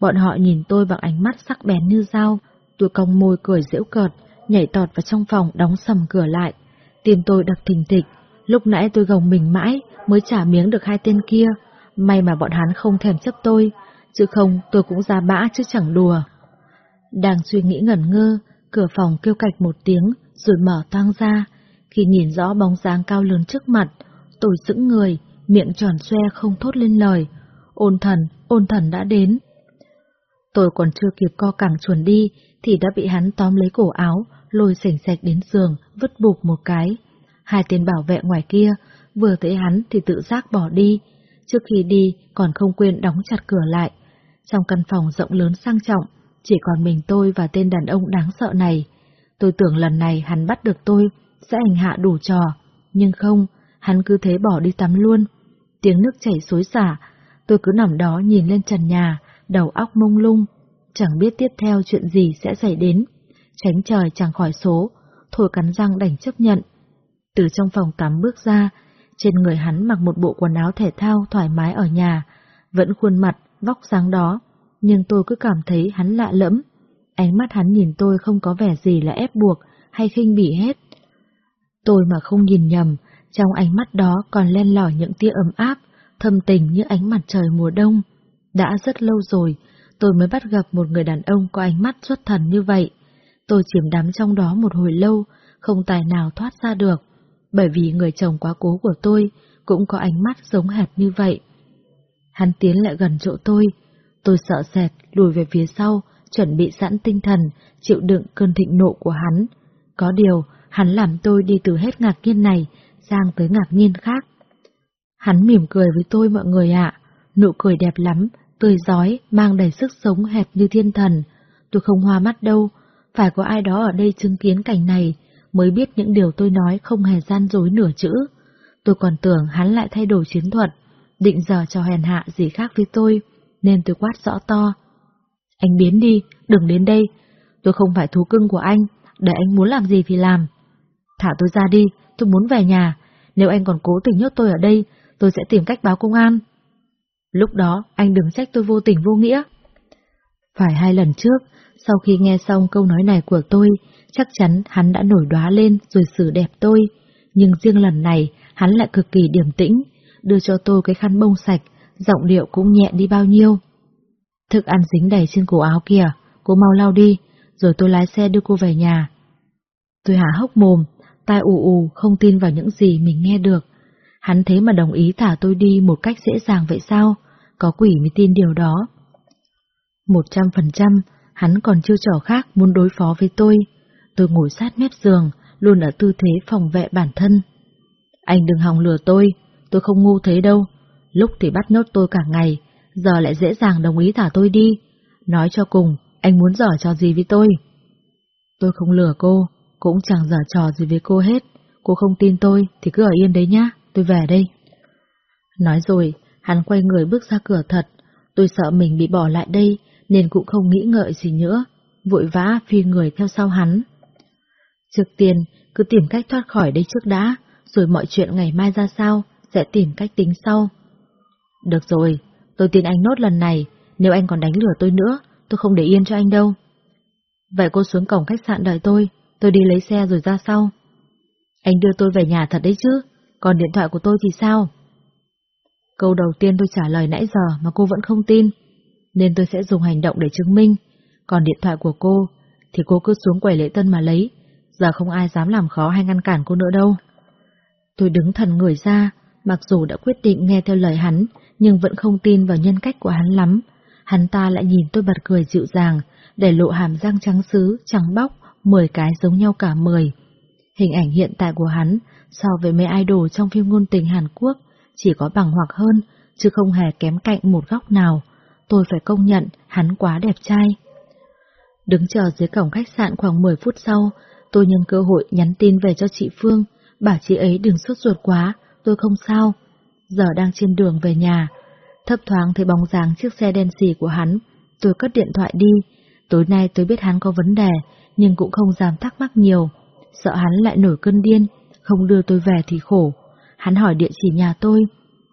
Bọn họ nhìn tôi bằng ánh mắt sắc bén như dao, tôi cong môi cười giễu cợt, nhảy tọt vào trong phòng đóng sầm cửa lại. Tim tôi đập thình thịch, lúc nãy tôi gồng mình mãi mới trả miếng được hai tên kia, may mà bọn hắn không thèm chấp tôi, chứ không tôi cũng ra bã chứ chẳng đùa. Đang suy nghĩ ngẩn ngơ, cửa phòng kêu cạch một tiếng rồi mở toang ra, khi nhìn rõ bóng dáng cao lớn trước mặt, tôi sững người, miệng tròn xoe không thốt lên lời. Ôn thần, ôn thần đã đến. Tôi còn chưa kịp co cẳng chuồn đi, thì đã bị hắn tóm lấy cổ áo, lôi sảnh sạch đến giường, vứt bụp một cái. Hai tên bảo vệ ngoài kia, vừa thấy hắn thì tự giác bỏ đi, trước khi đi còn không quên đóng chặt cửa lại. Trong căn phòng rộng lớn sang trọng, chỉ còn mình tôi và tên đàn ông đáng sợ này. Tôi tưởng lần này hắn bắt được tôi, sẽ hành hạ đủ trò, nhưng không, hắn cứ thế bỏ đi tắm luôn. Tiếng nước chảy xối xả, tôi cứ nằm đó nhìn lên trần nhà, đầu óc mông lung, chẳng biết tiếp theo chuyện gì sẽ xảy đến. Tránh trời chẳng khỏi số, thôi cắn răng đành chấp nhận. Từ trong phòng tắm bước ra, trên người hắn mặc một bộ quần áo thể thao thoải mái ở nhà, vẫn khuôn mặt, vóc dáng đó, nhưng tôi cứ cảm thấy hắn lạ lẫm. Ánh mắt hắn nhìn tôi không có vẻ gì là ép buộc hay khinh bỉ hết. Tôi mà không nhìn nhầm, trong ánh mắt đó còn len lỏi những tia ấm áp, thâm tình như ánh mặt trời mùa đông. Đã rất lâu rồi, tôi mới bắt gặp một người đàn ông có ánh mắt xuất thần như vậy. Tôi chiếm đắm trong đó một hồi lâu, không tài nào thoát ra được, bởi vì người chồng quá cố của tôi cũng có ánh mắt giống hệt như vậy. Hắn tiến lại gần chỗ tôi, tôi sợ sệt lùi về phía sau, chuẩn bị sẵn tinh thần, chịu đựng cơn thịnh nộ của hắn. Có điều, hắn làm tôi đi từ hết ngạc nhiên này sang tới ngạc nhiên khác. Hắn mỉm cười với tôi mọi người ạ, nụ cười đẹp lắm, tươi giói, mang đầy sức sống hệt như thiên thần. Tôi không hoa mắt đâu, phải có ai đó ở đây chứng kiến cảnh này mới biết những điều tôi nói không hề gian dối nửa chữ. Tôi còn tưởng hắn lại thay đổi chiến thuật, định giờ cho hèn hạ gì khác với tôi, nên tôi quát rõ to. Anh biến đi, đừng đến đây, tôi không phải thú cưng của anh, để anh muốn làm gì thì làm. Thả tôi ra đi, tôi muốn về nhà, nếu anh còn cố tình nhốt tôi ở đây, tôi sẽ tìm cách báo công an. Lúc đó, anh đừng trách tôi vô tình vô nghĩa. Phải hai lần trước, sau khi nghe xong câu nói này của tôi, chắc chắn hắn đã nổi đóa lên rồi xử đẹp tôi. Nhưng riêng lần này, hắn lại cực kỳ điềm tĩnh, đưa cho tôi cái khăn bông sạch, giọng điệu cũng nhẹ đi bao nhiêu. Thức ăn dính đầy trên cổ áo kìa, cô mau lau đi, rồi tôi lái xe đưa cô về nhà. Tôi hả hốc mồm, tai ù ù không tin vào những gì mình nghe được. Hắn thế mà đồng ý thả tôi đi một cách dễ dàng vậy sao? Có quỷ mới tin điều đó. Một trăm phần trăm, hắn còn chưa trò khác muốn đối phó với tôi. Tôi ngồi sát mép giường, luôn ở tư thế phòng vệ bản thân. Anh đừng hòng lừa tôi, tôi không ngu thế đâu. Lúc thì bắt nốt tôi cả ngày, giờ lại dễ dàng đồng ý thả tôi đi. Nói cho cùng, anh muốn giở trò gì với tôi? Tôi không lừa cô, cũng chẳng giở trò gì với cô hết. Cô không tin tôi thì cứ ở yên đấy nhá, tôi về đây. Nói rồi, hắn quay người bước ra cửa thật. Tôi sợ mình bị bỏ lại đây nên cũng không nghĩ ngợi gì nữa, vội vã phi người theo sau hắn. Trước tiên, cứ tìm cách thoát khỏi đây trước đã, rồi mọi chuyện ngày mai ra sao, sẽ tìm cách tính sau. Được rồi, tôi tin anh nốt lần này, nếu anh còn đánh lửa tôi nữa, tôi không để yên cho anh đâu. Vậy cô xuống cổng khách sạn đợi tôi, tôi đi lấy xe rồi ra sau. Anh đưa tôi về nhà thật đấy chứ, còn điện thoại của tôi thì sao? Câu đầu tiên tôi trả lời nãy giờ mà cô vẫn không tin, nên tôi sẽ dùng hành động để chứng minh. Còn điện thoại của cô, thì cô cứ xuống quầy lễ tân mà lấy, giờ không ai dám làm khó hay ngăn cản cô nữa đâu. Tôi đứng thần người ra, mặc dù đã quyết định nghe theo lời hắn, nhưng vẫn không tin vào nhân cách của hắn lắm. Hắn ta lại nhìn tôi bật cười dịu dàng, để lộ hàm răng trắng xứ, trắng bóc, mười cái giống nhau cả mười. Hình ảnh hiện tại của hắn so với mấy idol trong phim ngôn tình Hàn Quốc chỉ có bằng hoặc hơn, chứ không hề kém cạnh một góc nào. Tôi phải công nhận hắn quá đẹp trai. Đứng chờ dưới cổng khách sạn khoảng 10 phút sau, tôi nhân cơ hội nhắn tin về cho chị Phương, bảo chị ấy đừng sốt ruột quá, tôi không sao. Giờ đang trên đường về nhà, thấp thoáng thấy bóng dáng chiếc xe đen xì của hắn, tôi cất điện thoại đi. Tối nay tôi biết hắn có vấn đề, nhưng cũng không dám thắc mắc nhiều, sợ hắn lại nổi cơn điên, không đưa tôi về thì khổ. Hắn hỏi địa chỉ nhà tôi,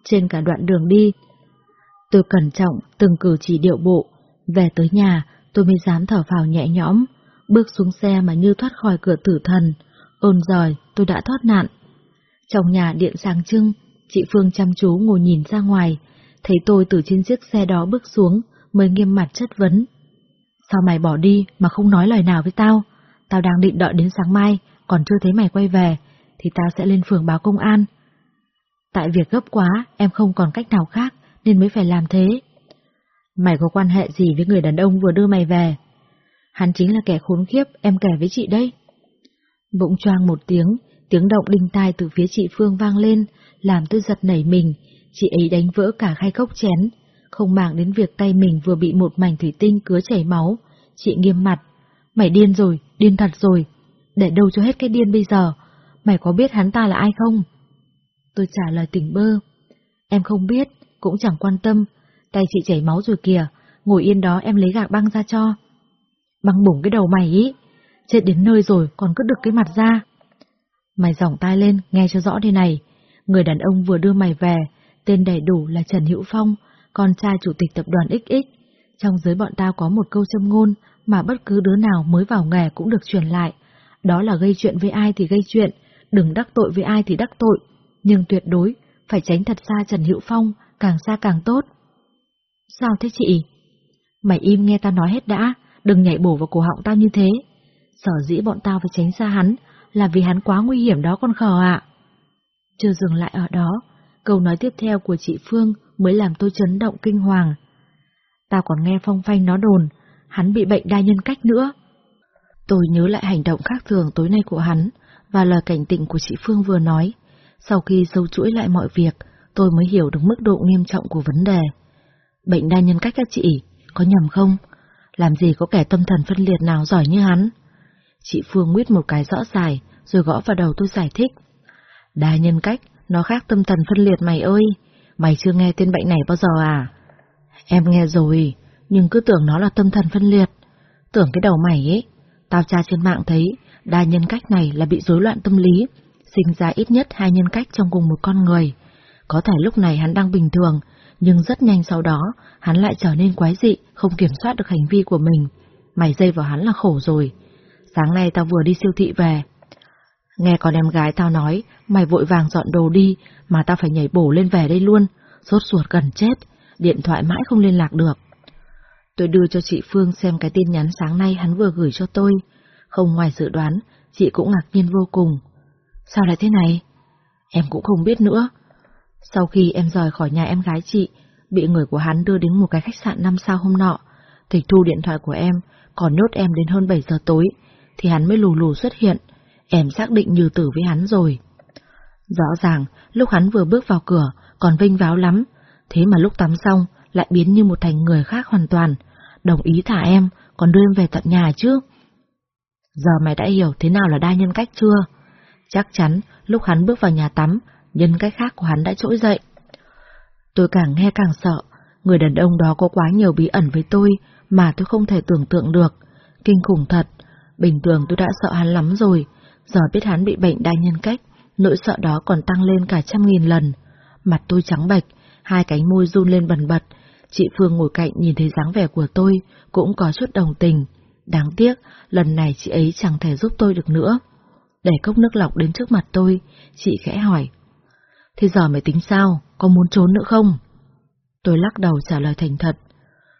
trên cả đoạn đường đi. Tôi cẩn trọng từng cử chỉ điệu bộ, về tới nhà tôi mới dám thở vào nhẹ nhõm, bước xuống xe mà như thoát khỏi cửa tử thần. Ôn rồi tôi đã thoát nạn. Trong nhà điện sáng trưng, chị Phương chăm chú ngồi nhìn ra ngoài, thấy tôi từ trên chiếc xe đó bước xuống, mới nghiêm mặt chất vấn. Sao mày bỏ đi mà không nói lời nào với tao? Tao đang định đợi đến sáng mai, còn chưa thấy mày quay về, thì tao sẽ lên phường báo công an. Tại việc gấp quá, em không còn cách nào khác, nên mới phải làm thế. Mày có quan hệ gì với người đàn ông vừa đưa mày về? Hắn chính là kẻ khốn khiếp, em kể với chị đây. Bỗng choang một tiếng, tiếng động đinh tai từ phía chị Phương vang lên, làm tôi giật nảy mình, chị ấy đánh vỡ cả khay cốc chén, không màng đến việc tay mình vừa bị một mảnh thủy tinh cứa chảy máu. Chị nghiêm mặt, mày điên rồi, điên thật rồi, để đâu cho hết cái điên bây giờ, mày có biết hắn ta là ai không? Tôi trả lời tỉnh bơ, em không biết, cũng chẳng quan tâm, tay chị chảy máu rồi kìa, ngồi yên đó em lấy gạc băng ra cho. Băng bủng cái đầu mày ý, chết đến nơi rồi còn cứ đực cái mặt ra. Mày giỏng tai lên, nghe cho rõ đây này, người đàn ông vừa đưa mày về, tên đầy đủ là Trần Hữu Phong, con trai chủ tịch tập đoàn XX. Trong giới bọn tao có một câu châm ngôn mà bất cứ đứa nào mới vào nghề cũng được truyền lại. Đó là gây chuyện với ai thì gây chuyện, đừng đắc tội với ai thì đắc tội, nhưng tuyệt đối phải tránh thật xa Trần Hữu Phong, càng xa càng tốt. Sao thế chị? Mày im nghe tao nói hết đã, đừng nhảy bổ vào cổ họng tao như thế. Sở dĩ bọn tao phải tránh xa hắn, là vì hắn quá nguy hiểm đó con khờ ạ. Chưa dừng lại ở đó, câu nói tiếp theo của chị Phương mới làm tôi chấn động kinh hoàng. Tao còn nghe phong phanh nó đồn, hắn bị bệnh đa nhân cách nữa. Tôi nhớ lại hành động khác thường tối nay của hắn, và lời cảnh tỉnh của chị Phương vừa nói. Sau khi sâu chuỗi lại mọi việc, tôi mới hiểu được mức độ nghiêm trọng của vấn đề. Bệnh đa nhân cách các chị, có nhầm không? Làm gì có kẻ tâm thần phân liệt nào giỏi như hắn? Chị Phương nguyết một cái rõ dài, rồi gõ vào đầu tôi giải thích. Đa nhân cách, nó khác tâm thần phân liệt mày ơi. Mày chưa nghe tên bệnh này bao giờ à? Em nghe rồi, nhưng cứ tưởng nó là tâm thần phân liệt. Tưởng cái đầu mày ấy. Tao tra trên mạng thấy, đa nhân cách này là bị rối loạn tâm lý, sinh ra ít nhất hai nhân cách trong cùng một con người. Có thể lúc này hắn đang bình thường, nhưng rất nhanh sau đó, hắn lại trở nên quái dị, không kiểm soát được hành vi của mình. Mày dây vào hắn là khổ rồi. Sáng nay tao vừa đi siêu thị về. Nghe con em gái tao nói, mày vội vàng dọn đồ đi, mà tao phải nhảy bổ lên về đây luôn, sốt ruột gần chết, điện thoại mãi không liên lạc được. Tôi đưa cho chị Phương xem cái tin nhắn sáng nay hắn vừa gửi cho tôi. Không ngoài dự đoán, chị cũng ngạc nhiên vô cùng. Sao lại thế này? Em cũng không biết nữa. Sau khi em rời khỏi nhà em gái chị, bị người của hắn đưa đến một cái khách sạn năm sao hôm nọ, tịch thu điện thoại của em, còn nhốt em đến hơn 7 giờ tối, thì hắn mới lù lù xuất hiện. Em xác định như tử với hắn rồi. Rõ ràng, lúc hắn vừa bước vào cửa, còn vinh váo lắm, thế mà lúc tắm xong, lại biến như một thành người khác hoàn toàn. Đồng ý thả em, còn đưa em về tận nhà chứ. Giờ mày đã hiểu thế nào là đa nhân cách chưa? Chắc chắn, lúc hắn bước vào nhà tắm, nhân cách khác của hắn đã trỗi dậy. Tôi càng nghe càng sợ, người đàn ông đó có quá nhiều bí ẩn với tôi mà tôi không thể tưởng tượng được. Kinh khủng thật, bình thường tôi đã sợ hắn lắm rồi, giờ biết hắn bị bệnh đa nhân cách, nỗi sợ đó còn tăng lên cả trăm nghìn lần. Mặt tôi trắng bệch, hai cánh môi run lên bần bật, chị Phương ngồi cạnh nhìn thấy dáng vẻ của tôi, cũng có chút đồng tình. Đáng tiếc, lần này chị ấy chẳng thể giúp tôi được nữa. Để cốc nước lọc đến trước mặt tôi, chị khẽ hỏi. Thế giờ mày tính sao? Có muốn trốn nữa không? Tôi lắc đầu trả lời thành thật.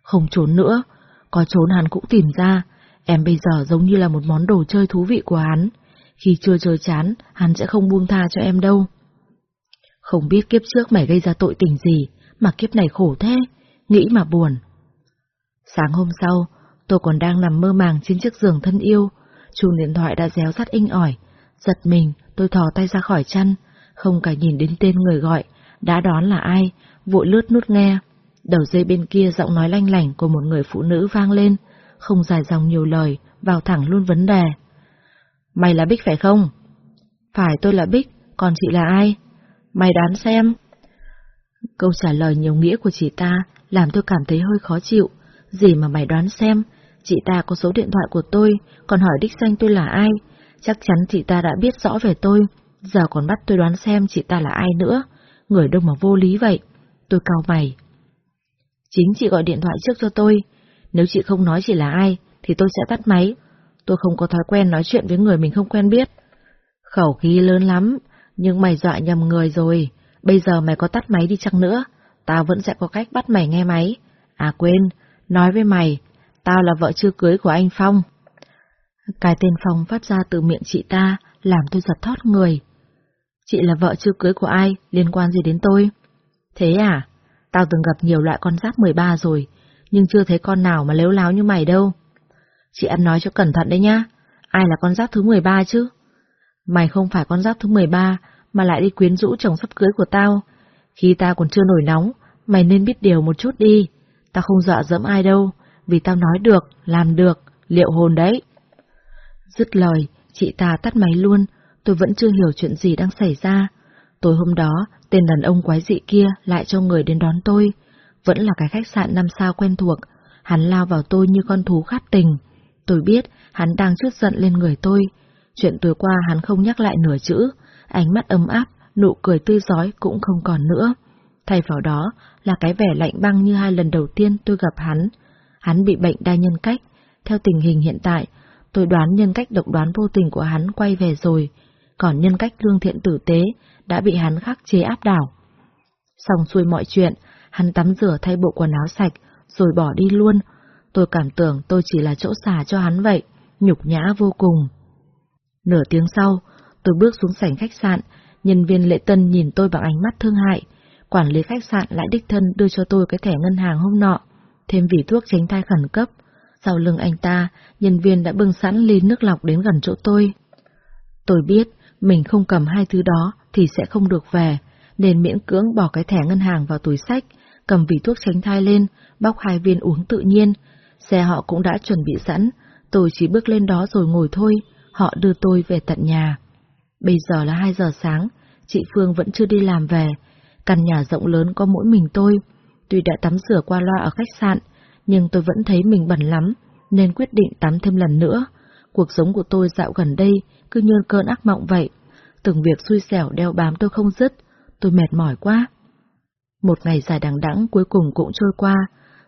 Không trốn nữa, có trốn hắn cũng tìm ra. Em bây giờ giống như là một món đồ chơi thú vị của hắn. Khi chưa chơi chán, hắn sẽ không buông tha cho em đâu. Không biết kiếp trước mày gây ra tội tình gì, mà kiếp này khổ thế, nghĩ mà buồn. Sáng hôm sau, tôi còn đang nằm mơ màng trên chiếc giường thân yêu, chuông điện thoại đã réo rắt inh ỏi. Giật mình, tôi thò tay ra khỏi chăn, không cả nhìn đến tên người gọi, đã đón là ai, vội lướt nút nghe. Đầu dây bên kia giọng nói lanh lảnh của một người phụ nữ vang lên, không dài dòng nhiều lời, vào thẳng luôn vấn đề. Mày là Bích phải không? Phải tôi là Bích, còn chị là ai? Mày đoán xem. Câu trả lời nhiều nghĩa của chị ta làm tôi cảm thấy hơi khó chịu. Gì mà mày đoán xem, chị ta có số điện thoại của tôi, còn hỏi đích danh tôi là ai. Chắc chắn chị ta đã biết rõ về tôi, giờ còn bắt tôi đoán xem chị ta là ai nữa. Người đâu mà vô lý vậy. Tôi cau mày. Chính chị gọi điện thoại trước cho tôi. Nếu chị không nói chị là ai, thì tôi sẽ tắt máy. Tôi không có thói quen nói chuyện với người mình không quen biết. Khẩu khí lớn lắm, nhưng mày dọa nhầm người rồi. Bây giờ mày có tắt máy đi chăng nữa, tao vẫn sẽ có cách bắt mày nghe máy. À quên, nói với mày, tao là vợ chưa cưới của anh Phong. Cái tên Phong phát ra từ miệng chị ta, làm tôi giật thót người. Chị là vợ chưa cưới của ai, liên quan gì đến tôi? Thế à? Tao từng gặp nhiều loại con giáp 13 rồi, nhưng chưa thấy con nào mà lếu láo như mày đâu. Chị ăn nói cho cẩn thận đấy nhá, ai là con giáp thứ 13 chứ? Mày không phải con giáp thứ 13, mà lại đi quyến rũ chồng sắp cưới của tao. Khi ta còn chưa nổi nóng, mày nên biết điều một chút đi. Tao không dọa dẫm ai đâu, vì tao nói được, làm được, liệu hồn đấy. Dứt lời, chị ta tắt máy luôn, tôi vẫn chưa hiểu chuyện gì đang xảy ra. Tối hôm đó, tên đàn ông quái dị kia lại cho người đến đón tôi. Vẫn là cái khách sạn năm sao quen thuộc, hắn lao vào tôi như con thú khát tình. Tôi biết hắn đang chút giận lên người tôi. Chuyện tối qua hắn không nhắc lại nửa chữ, ánh mắt ấm áp, nụ cười tươi giói cũng không còn nữa. Thay vào đó là cái vẻ lạnh băng như hai lần đầu tiên tôi gặp hắn. Hắn bị bệnh đa nhân cách. Theo tình hình hiện tại, tôi đoán nhân cách độc đoán vô tình của hắn quay về rồi, còn nhân cách lương thiện tử tế đã bị hắn khắc chế áp đảo. Xong xuôi mọi chuyện, hắn tắm rửa thay bộ quần áo sạch, rồi bỏ đi luôn. Tôi cảm tưởng tôi chỉ là chỗ xả cho hắn vậy, nhục nhã vô cùng. Nửa tiếng sau, tôi bước xuống sảnh khách sạn, nhân viên lễ tân nhìn tôi bằng ánh mắt thương hại. Quản lý khách sạn lại đích thân đưa cho tôi cái thẻ ngân hàng hôm nọ, thêm vị thuốc tránh thai khẩn cấp. Sau lưng anh ta, nhân viên đã bưng sẵn ly nước lọc đến gần chỗ tôi. Tôi biết, mình không cầm hai thứ đó thì sẽ không được về, nên miễn cưỡng bỏ cái thẻ ngân hàng vào túi sách, cầm vị thuốc tránh thai lên, bóc hai viên uống tự nhiên. Xe họ cũng đã chuẩn bị sẵn, tôi chỉ bước lên đó rồi ngồi thôi, họ đưa tôi về tận nhà. Bây giờ là 2 giờ sáng, chị Phương vẫn chưa đi làm về, căn nhà rộng lớn có mỗi mình tôi. Tuy đã tắm rửa qua loa ở khách sạn, nhưng tôi vẫn thấy mình bẩn lắm, nên quyết định tắm thêm lần nữa. Cuộc sống của tôi dạo gần đây cứ như cơn ác mộng vậy. Từng việc xui xẻo đeo bám tôi không dứt, tôi mệt mỏi quá. Một ngày dài đằng đẵng cuối cùng cũng trôi qua,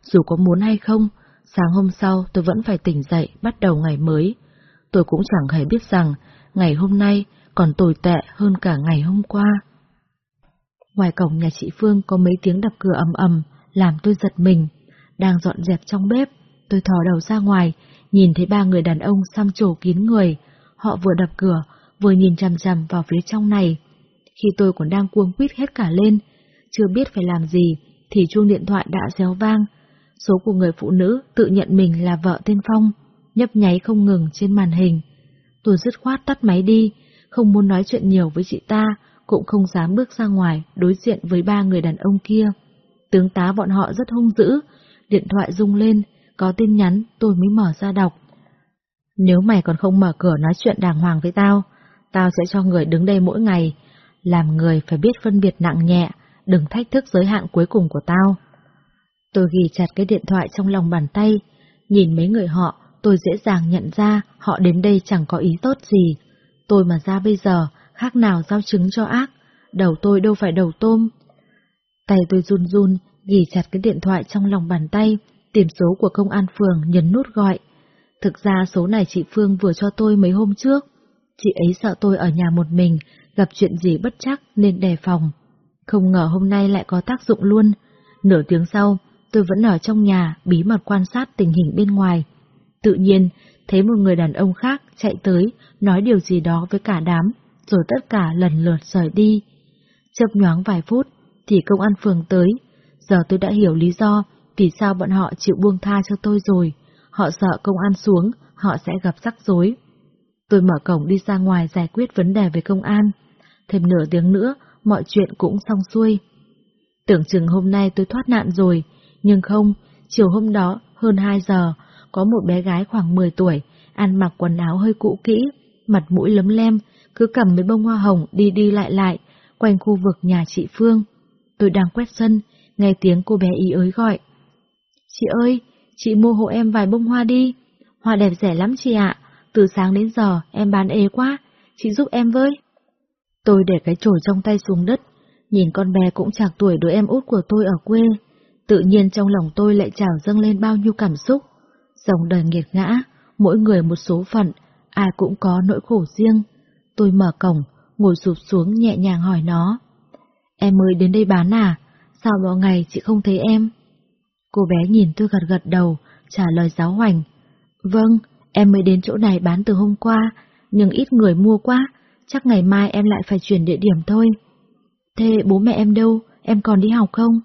dù có muốn hay không, sáng hôm sau tôi vẫn phải tỉnh dậy bắt đầu ngày mới. Tôi cũng chẳng hề biết rằng ngày hôm nay còn tồi tệ hơn cả ngày hôm qua. Ngoài cổng nhà chị Phương có mấy tiếng đập cửa ầm ầm, làm tôi giật mình. Đang dọn dẹp trong bếp, tôi thò đầu ra ngoài, nhìn thấy ba người đàn ông xăm trổ kín người. Họ vừa đập cửa, vừa nhìn chằm chằm vào phía trong này. Khi tôi còn đang cuống quýt hết cả lên, chưa biết phải làm gì, thì chuông điện thoại đã réo vang. Số của người phụ nữ tự nhận mình là vợ tên Phong, nhấp nháy không ngừng trên màn hình. Tôi dứt khoát tắt máy đi, không muốn nói chuyện nhiều với chị ta, cũng không dám bước ra ngoài đối diện với ba người đàn ông kia. Tướng tá bọn họ rất hung dữ, điện thoại rung lên, có tin nhắn tôi mới mở ra đọc. Nếu mày còn không mở cửa nói chuyện đàng hoàng với tao, tao sẽ cho người đứng đây mỗi ngày. Làm người phải biết phân biệt nặng nhẹ, đừng thách thức giới hạn cuối cùng của tao. Tôi ghi chặt cái điện thoại trong lòng bàn tay, nhìn mấy người họ, tôi dễ dàng nhận ra họ đến đây chẳng có ý tốt gì. Tôi mà ra bây giờ, khác nào giao trứng cho ác, đầu tôi đâu phải đầu tôm. Tay tôi run run, ghi chặt cái điện thoại trong lòng bàn tay, tìm số của công an phường nhấn nút gọi. Thực ra số này chị Phương vừa cho tôi mấy hôm trước. Chị ấy sợ tôi ở nhà một mình, gặp chuyện gì bất chắc nên đề phòng. Không ngờ hôm nay lại có tác dụng luôn. Nửa tiếng sau, tôi vẫn ở trong nhà bí mật quan sát tình hình bên ngoài. Tự nhiên, thấy một người đàn ông khác chạy tới, nói điều gì đó với cả đám, rồi tất cả lần lượt rời đi. Chớp nhoáng vài phút, thì công an phường tới. Giờ tôi đã hiểu lý do vì sao bọn họ chịu buông tha cho tôi rồi. Họ sợ công an xuống, họ sẽ gặp rắc rối. Tôi mở cổng đi ra ngoài giải quyết vấn đề với công an. Thêm nửa tiếng nữa, mọi chuyện cũng xong xuôi. Tưởng chừng hôm nay tôi thoát nạn rồi, nhưng không, chiều hôm đó, hơn 2 giờ, có một bé gái khoảng 10 tuổi, ăn mặc quần áo hơi cũ kỹ, mặt mũi lấm lem, cứ cầm mấy bông hoa hồng đi đi lại lại, quanh khu vực nhà chị Phương. Tôi đang quét sân, nghe tiếng cô bé ý ới gọi. Chị ơi, chị mua hộ em vài bông hoa đi. Hoa đẹp rẻ lắm chị ạ, từ sáng đến giờ em bán ế quá, chị giúp em với. Tôi để cái chổi trong tay xuống đất, nhìn con bé cũng chạc tuổi đứa em út của tôi ở quê. Tự nhiên trong lòng tôi lại trào dâng lên bao nhiêu cảm xúc. Dòng đời nghiệt ngã, mỗi người một số phận, ai cũng có nỗi khổ riêng. Tôi mở cổng, ngồi sụp xuống nhẹ nhàng hỏi nó. Em mới đến đây bán à? Sao mọi ngày chị không thấy em? Cô bé nhìn tôi gật gật đầu, trả lời giáo hoành. Vâng, em mới đến chỗ này bán từ hôm qua, nhưng ít người mua quá, chắc ngày mai em lại phải chuyển địa điểm thôi. Thế bố mẹ em đâu, em còn đi học không?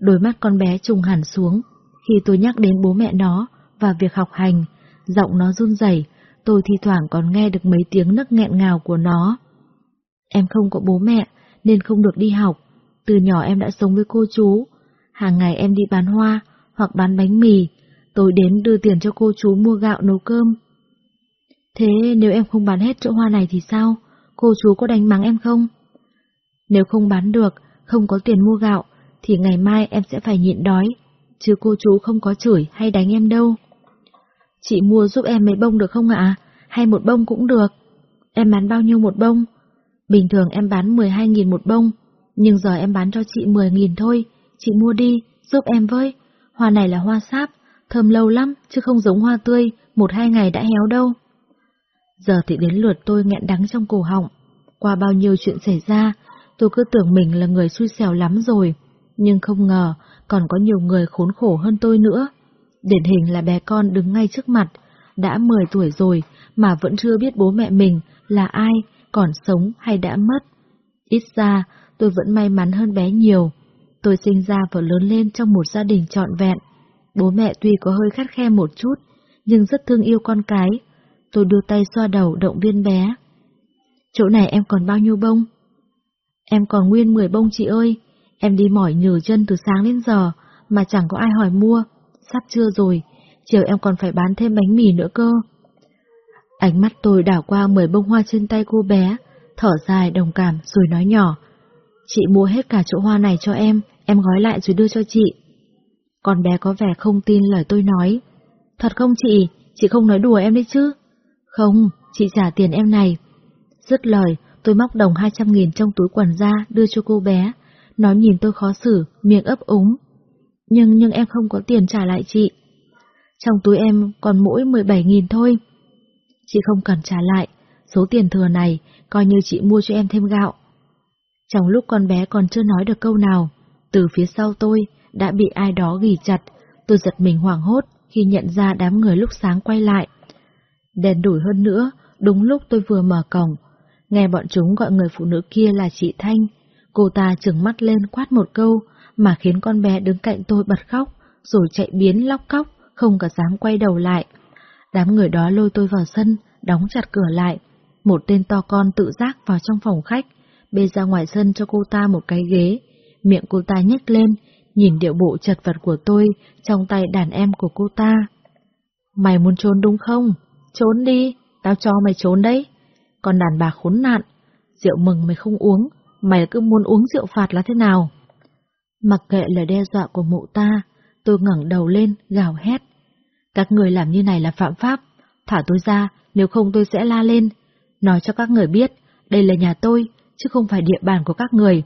Đôi mắt con bé trùng hẳn xuống, khi tôi nhắc đến bố mẹ nó và việc học hành, giọng nó run rẩy, tôi thi thoảng còn nghe được mấy tiếng nấc nghẹn ngào của nó. Em không có bố mẹ, nên không được đi học. Từ nhỏ em đã sống với cô chú. Hàng ngày em đi bán hoa hoặc bán bánh mì, tôi đến đưa tiền cho cô chú mua gạo nấu cơm. Thế nếu em không bán hết chỗ hoa này thì sao? Cô chú có đánh mắng em không? Nếu không bán được, không có tiền mua gạo, thì ngày mai em sẽ phải nhịn đói, chứ cô chú không có chửi hay đánh em đâu. Chị mua giúp em mấy bông được không ạ? Hay một bông cũng được. Em bán bao nhiêu một bông? Bình thường em bán 12.000 một bông, nhưng giờ em bán cho chị 10.000 thôi. Chị mua đi, giúp em với. Hoa này là hoa sáp, thơm lâu lắm, chứ không giống hoa tươi, một hai ngày đã héo đâu. Giờ thì đến lượt tôi nghẹn đắng trong cổ họng. Qua bao nhiêu chuyện xảy ra, tôi cứ tưởng mình là người xui xẻo lắm rồi, nhưng không ngờ còn có nhiều người khốn khổ hơn tôi nữa. Điển hình là bé con đứng ngay trước mặt, đã 10 tuổi rồi mà vẫn chưa biết bố mẹ mình là ai, còn sống hay đã mất. Ít ra, tôi vẫn may mắn hơn bé nhiều. Tôi sinh ra và lớn lên trong một gia đình trọn vẹn. Bố mẹ tuy có hơi khắt khe một chút, nhưng rất thương yêu con cái. Tôi đưa tay xoa đầu động viên bé. Chỗ này em còn bao nhiêu bông? Em còn nguyên 10 bông chị ơi, em đi mỏi nhừ chân từ sáng đến giờ mà chẳng có ai hỏi mua, sắp trưa rồi, chiều em còn phải bán thêm bánh mì nữa cơ. Ánh mắt tôi đảo qua 10 bông hoa trên tay cô bé, thở dài đồng cảm rồi nói nhỏ. Chị mua hết cả chỗ hoa này cho em, em gói lại rồi đưa cho chị. Con bé có vẻ không tin lời tôi nói. Thật không chị, chị không nói đùa em đấy chứ? Không, chị trả tiền em này. Dứt lời, tôi móc đồng 200 nghìn trong túi quần ra đưa cho cô bé. Nó nhìn tôi khó xử, miệng ấp úng. Nhưng nhưng em không có tiền trả lại chị. Trong túi em còn mỗi 17 nghìn thôi. Chị không cần trả lại, số tiền thừa này coi như chị mua cho em thêm gạo. Trong lúc con bé còn chưa nói được câu nào, từ phía sau tôi đã bị ai đó ghi chặt, tôi giật mình hoảng hốt khi nhận ra đám người lúc sáng quay lại. Đèn đuổi hơn nữa, đúng lúc tôi vừa mở cổng, nghe bọn chúng gọi người phụ nữ kia là chị Thanh, Cô ta trừng mắt lên quát một câu, mà khiến con bé đứng cạnh tôi bật khóc, rồi chạy biến lóc cóc, không cả dám quay đầu lại. Đám người đó lôi tôi vào sân, đóng chặt cửa lại. Một tên to con tự giác vào trong phòng khách, bê ra ngoài sân cho cô ta một cái ghế. Miệng cô ta nhếch lên, nhìn điệu bộ chật vật của tôi trong tay đàn em của cô ta. Mày muốn trốn đúng không? Trốn đi, tao cho mày trốn đấy. Còn đàn bà khốn nạn, rượu mừng mày không uống, mày cứ muốn uống rượu phạt là thế nào? Mặc kệ lời đe dọa của mụ ta, tôi ngẩng đầu lên, gào hét. Các người làm như này là phạm pháp, thả tôi ra, nếu không tôi sẽ la lên. Nói cho các người biết, đây là nhà tôi, chứ không phải địa bàn của các người.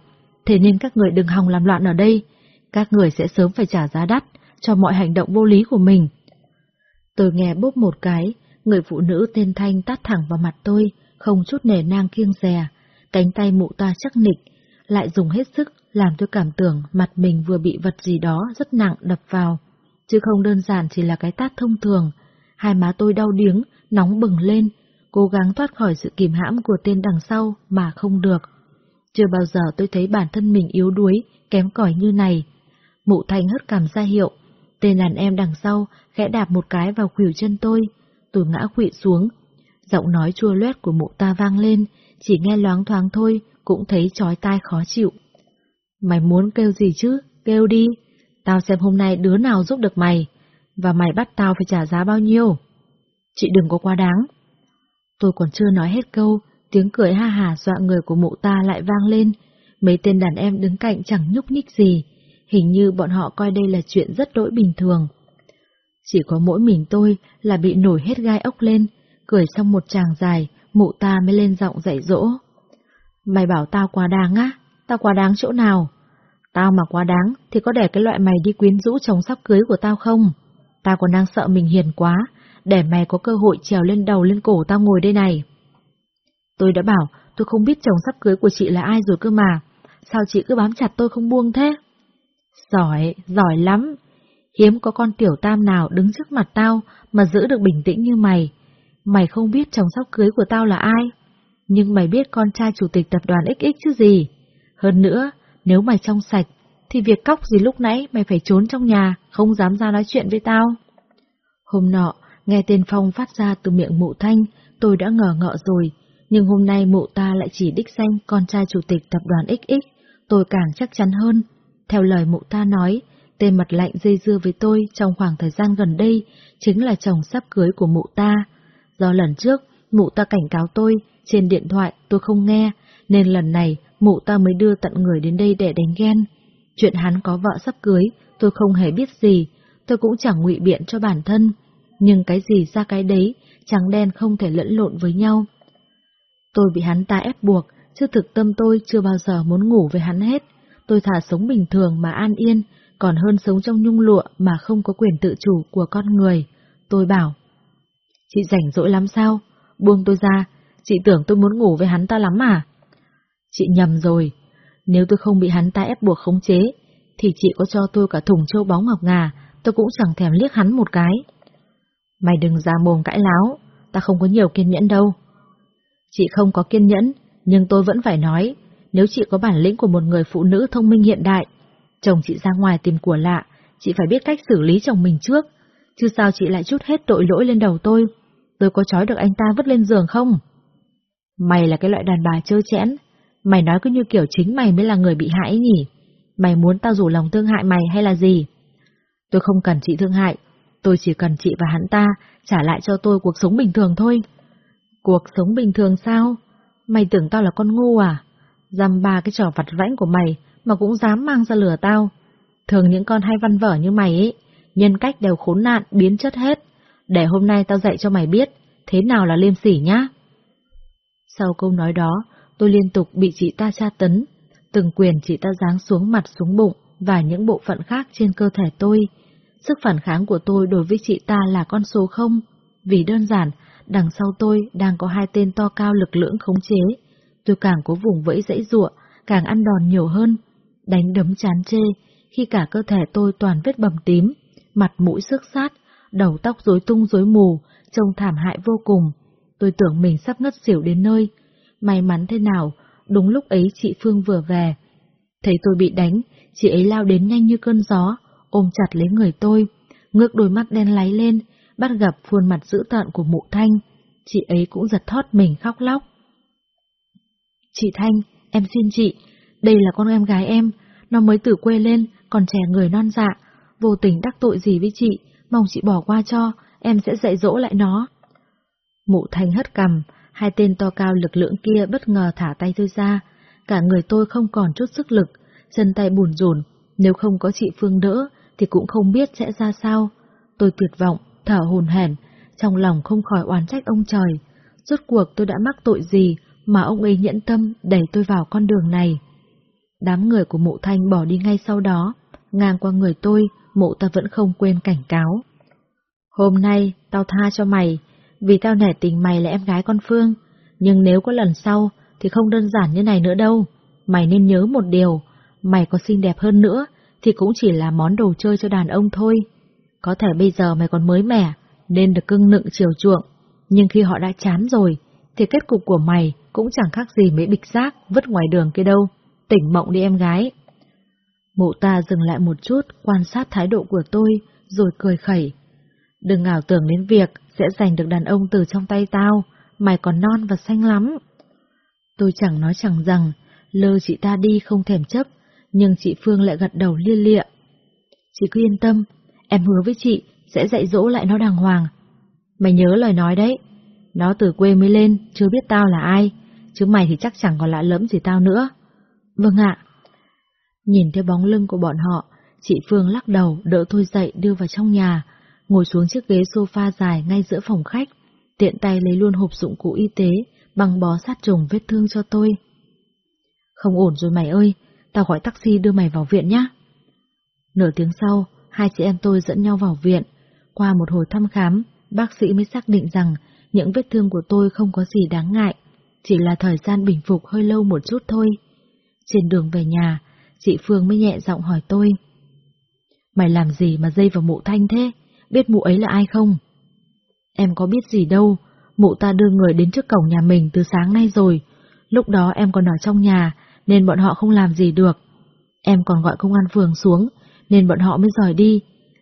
Thế nên các người đừng hòng làm loạn ở đây, các người sẽ sớm phải trả giá đắt cho mọi hành động vô lý của mình. Tôi nghe bốp một cái, người phụ nữ tên Thanh tát thẳng vào mặt tôi, không chút nề nang kiêng dè, cánh tay mụ ta chắc nịch, lại dùng hết sức làm tôi cảm tưởng mặt mình vừa bị vật gì đó rất nặng đập vào, chứ không đơn giản chỉ là cái tát thông thường. Hai má tôi đau điếng, nóng bừng lên, cố gắng thoát khỏi sự kìm hãm của tên đằng sau mà không được. Chưa bao giờ tôi thấy bản thân mình yếu đuối, kém cỏi như này. Mụ Thanh hất cảm ra hiệu, tên đàn em đằng sau khẽ đạp một cái vào khuỷu chân tôi, tôi ngã quỵ xuống. Giọng nói chua loét của mụ ta vang lên, chỉ nghe loáng thoáng thôi, cũng thấy chói tai khó chịu. Mày muốn kêu gì chứ? Kêu đi. Tao xem hôm nay đứa nào giúp được mày, và mày bắt tao phải trả giá bao nhiêu. Chị đừng có quá đáng. Tôi còn chưa nói hết câu, tiếng cười ha hà dọa người của mụ ta lại vang lên. Mấy tên đàn em đứng cạnh chẳng nhúc nhích gì, hình như bọn họ coi đây là chuyện rất đỗi bình thường. Chỉ có mỗi mình tôi là bị nổi hết gai ốc lên, cười xong một tràng dài, mụ ta mới lên giọng dạy dỗ. Mày bảo tao quá đáng á? Tao quá đáng chỗ nào? Tao mà quá đáng thì có để cái loại mày đi quyến rũ chồng sắp cưới của tao không? Tao còn đang sợ mình hiền quá, để mày có cơ hội trèo lên đầu lên cổ tao ngồi đây này. Tôi đã bảo tôi không biết chồng sắp cưới của chị là ai rồi cơ mà, sao chị cứ bám chặt tôi không buông thế? Giỏi, giỏi lắm. Hiếm có con tiểu tam nào đứng trước mặt tao mà giữ được bình tĩnh như mày. Mày không biết chồng sắp cưới của tao là ai, nhưng mày biết con trai chủ tịch tập đoàn XX chứ gì. Hơn nữa, nếu mày trong sạch, thì việc cóc gì lúc nãy mày phải trốn trong nhà, không dám ra nói chuyện với tao. Hôm nọ, nghe tên Phong phát ra từ miệng mụ thanh, tôi đã ngờ ngợ rồi, nhưng hôm nay mụ ta lại chỉ đích danh con trai chủ tịch tập đoàn XX, tôi càng chắc chắn hơn. Theo lời mụ ta nói, tên mặt lạnh dây dưa với tôi trong khoảng thời gian gần đây chính là chồng sắp cưới của mụ ta. Do lần trước, mụ ta cảnh cáo tôi, trên điện thoại tôi không nghe, nên lần này mụ ta mới đưa tận người đến đây để đánh ghen. Chuyện hắn có vợ sắp cưới, tôi không hề biết gì, tôi cũng chẳng ngụy biện cho bản thân. Nhưng cái gì ra cái đấy, trắng đen không thể lẫn lộn với nhau. Tôi bị hắn ta ép buộc, chứ thực tâm tôi chưa bao giờ muốn ngủ với hắn hết. Tôi thả sống bình thường mà an yên, còn hơn sống trong nhung lụa mà không có quyền tự chủ của con người. Tôi bảo, chị rảnh rỗi lắm sao? Buông tôi ra, chị tưởng tôi muốn ngủ với hắn ta lắm à? Chị nhầm rồi, nếu tôi không bị hắn ta ép buộc khống chế, thì chị có cho tôi cả thùng châu báu ngọc ngà, tôi cũng chẳng thèm liếc hắn một cái. Mày đừng ra mồm cãi láo, ta không có nhiều kiên nhẫn đâu. Chị không có kiên nhẫn, nhưng tôi vẫn phải nói, nếu chị có bản lĩnh của một người phụ nữ thông minh hiện đại, chồng chị ra ngoài tìm của lạ, chị phải biết cách xử lý chồng mình trước, chứ sao chị lại chút hết tội lỗi lên đầu tôi? Tôi có trói được anh ta vứt lên giường không? Mày là cái loại đàn bà chơi chẽn, mày nói cứ như kiểu chính mày mới là người bị hại nhỉ? Mày muốn tao rủ lòng thương hại mày hay là gì? Tôi không cần chị thương hại, tôi chỉ cần chị và hắn ta trả lại cho tôi cuộc sống bình thường thôi. Cuộc sống bình thường sao? Mày tưởng tao là con ngu à? Dăm ba cái trò vặt vãnh của mày mà cũng dám mang ra lừa tao. Thường những con hay văn vở như mày ấy, nhân cách đều khốn nạn, biến chất hết. Để hôm nay tao dạy cho mày biết, thế nào là liêm sỉ nhá. Sau câu nói đó, tôi liên tục bị chị ta tra tấn. Từng quyền chị ta giáng xuống mặt xuống bụng và những bộ phận khác trên cơ thể tôi. Sức phản kháng của tôi đối với chị ta là con số không, vì đơn giản, đằng sau tôi đang có hai tên to cao lực lưỡng khống chế. Tôi càng cố vùng vẫy dãy ruộng, càng ăn đòn nhiều hơn, đánh đấm chán chê, khi cả cơ thể tôi toàn vết bầm tím, mặt mũi xước sát, đầu tóc rối tung rối mù, trông thảm hại vô cùng. Tôi tưởng mình sắp ngất xỉu đến nơi. May mắn thế nào, đúng lúc ấy chị Phương vừa về, Thấy tôi bị đánh, chị ấy lao đến nhanh như cơn gió, ôm chặt lấy người tôi, ngước đôi mắt đen láy lên, bắt gặp khuôn mặt dữ tợn của mụ Thanh. Chị ấy cũng giật thót mình khóc lóc. Chị Thanh, em xin chị, đây là con em gái em, nó mới từ quê lên, còn trẻ người non dạ, vô tình đắc tội gì với chị, mong chị bỏ qua cho, em sẽ dạy dỗ lại nó. Mụ Thanh hất cằm, hai tên to cao lực lượng kia bất ngờ thả tay tôi ra, cả người tôi không còn chút sức lực, chân tay bùn rùn, nếu không có chị Phương đỡ thì cũng không biết sẽ ra sao. Tôi tuyệt vọng, thở hồn hển, trong lòng không khỏi oán trách ông trời. Rốt cuộc tôi đã mắc tội gì mà ông ấy nhẫn tâm đẩy tôi vào con đường này. Đám người của Mộ thanh bỏ đi ngay sau đó, ngang qua người tôi, Mộ ta vẫn không quên cảnh cáo. Hôm nay, tao tha cho mày, vì tao nể tình mày là em gái con Phương, nhưng nếu có lần sau, thì không đơn giản như này nữa đâu. Mày nên nhớ một điều, mày có xinh đẹp hơn nữa, thì cũng chỉ là món đồ chơi cho đàn ông thôi. Có thể bây giờ mày còn mới mẻ, nên được cưng nựng chiều chuộng, nhưng khi họ đã chán rồi, thì kết cục của mày cũng chẳng khác gì mấy bịch rác vứt ngoài đường kia đâu. Tỉnh mộng đi em gái. Mụ ta dừng lại một chút, quan sát thái độ của tôi, rồi cười khẩy. Đừng ảo tưởng đến việc sẽ giành được đàn ông từ trong tay tao, mày còn non và xanh lắm. Tôi chẳng nói chẳng rằng, lơ chị ta đi không thèm chấp, nhưng chị Phương lại gật đầu lia lịa. Chị cứ yên tâm, em hứa với chị sẽ dạy dỗ lại nó đàng hoàng. Mày nhớ lời nói đấy, nó từ quê mới lên, chưa biết tao là ai, chứ mày thì chắc chẳng còn lạ lẫm gì tao nữa. Vâng ạ. Nhìn theo bóng lưng của bọn họ, chị Phương lắc đầu đỡ tôi dậy đưa vào trong nhà, ngồi xuống chiếc ghế sofa dài ngay giữa phòng khách, tiện tay lấy luôn hộp dụng cụ y tế, băng bó sát trùng vết thương cho tôi. Không ổn rồi mày ơi, tao gọi taxi đưa mày vào viện nhá. Nửa tiếng sau, hai chị em tôi dẫn nhau vào viện. Qua một hồi thăm khám, bác sĩ mới xác định rằng những vết thương của tôi không có gì đáng ngại, chỉ là thời gian bình phục hơi lâu một chút thôi. Trên đường về nhà, chị Phương mới nhẹ giọng hỏi tôi. Mày làm gì mà dây vào mụ thanh thế? Biết mụ ấy là ai không? Em có biết gì đâu, mụ ta đưa người đến trước cổng nhà mình từ sáng nay rồi. Lúc đó em còn ở trong nhà, nên bọn họ không làm gì được. Em còn gọi công an phường xuống, nên bọn họ mới rời đi.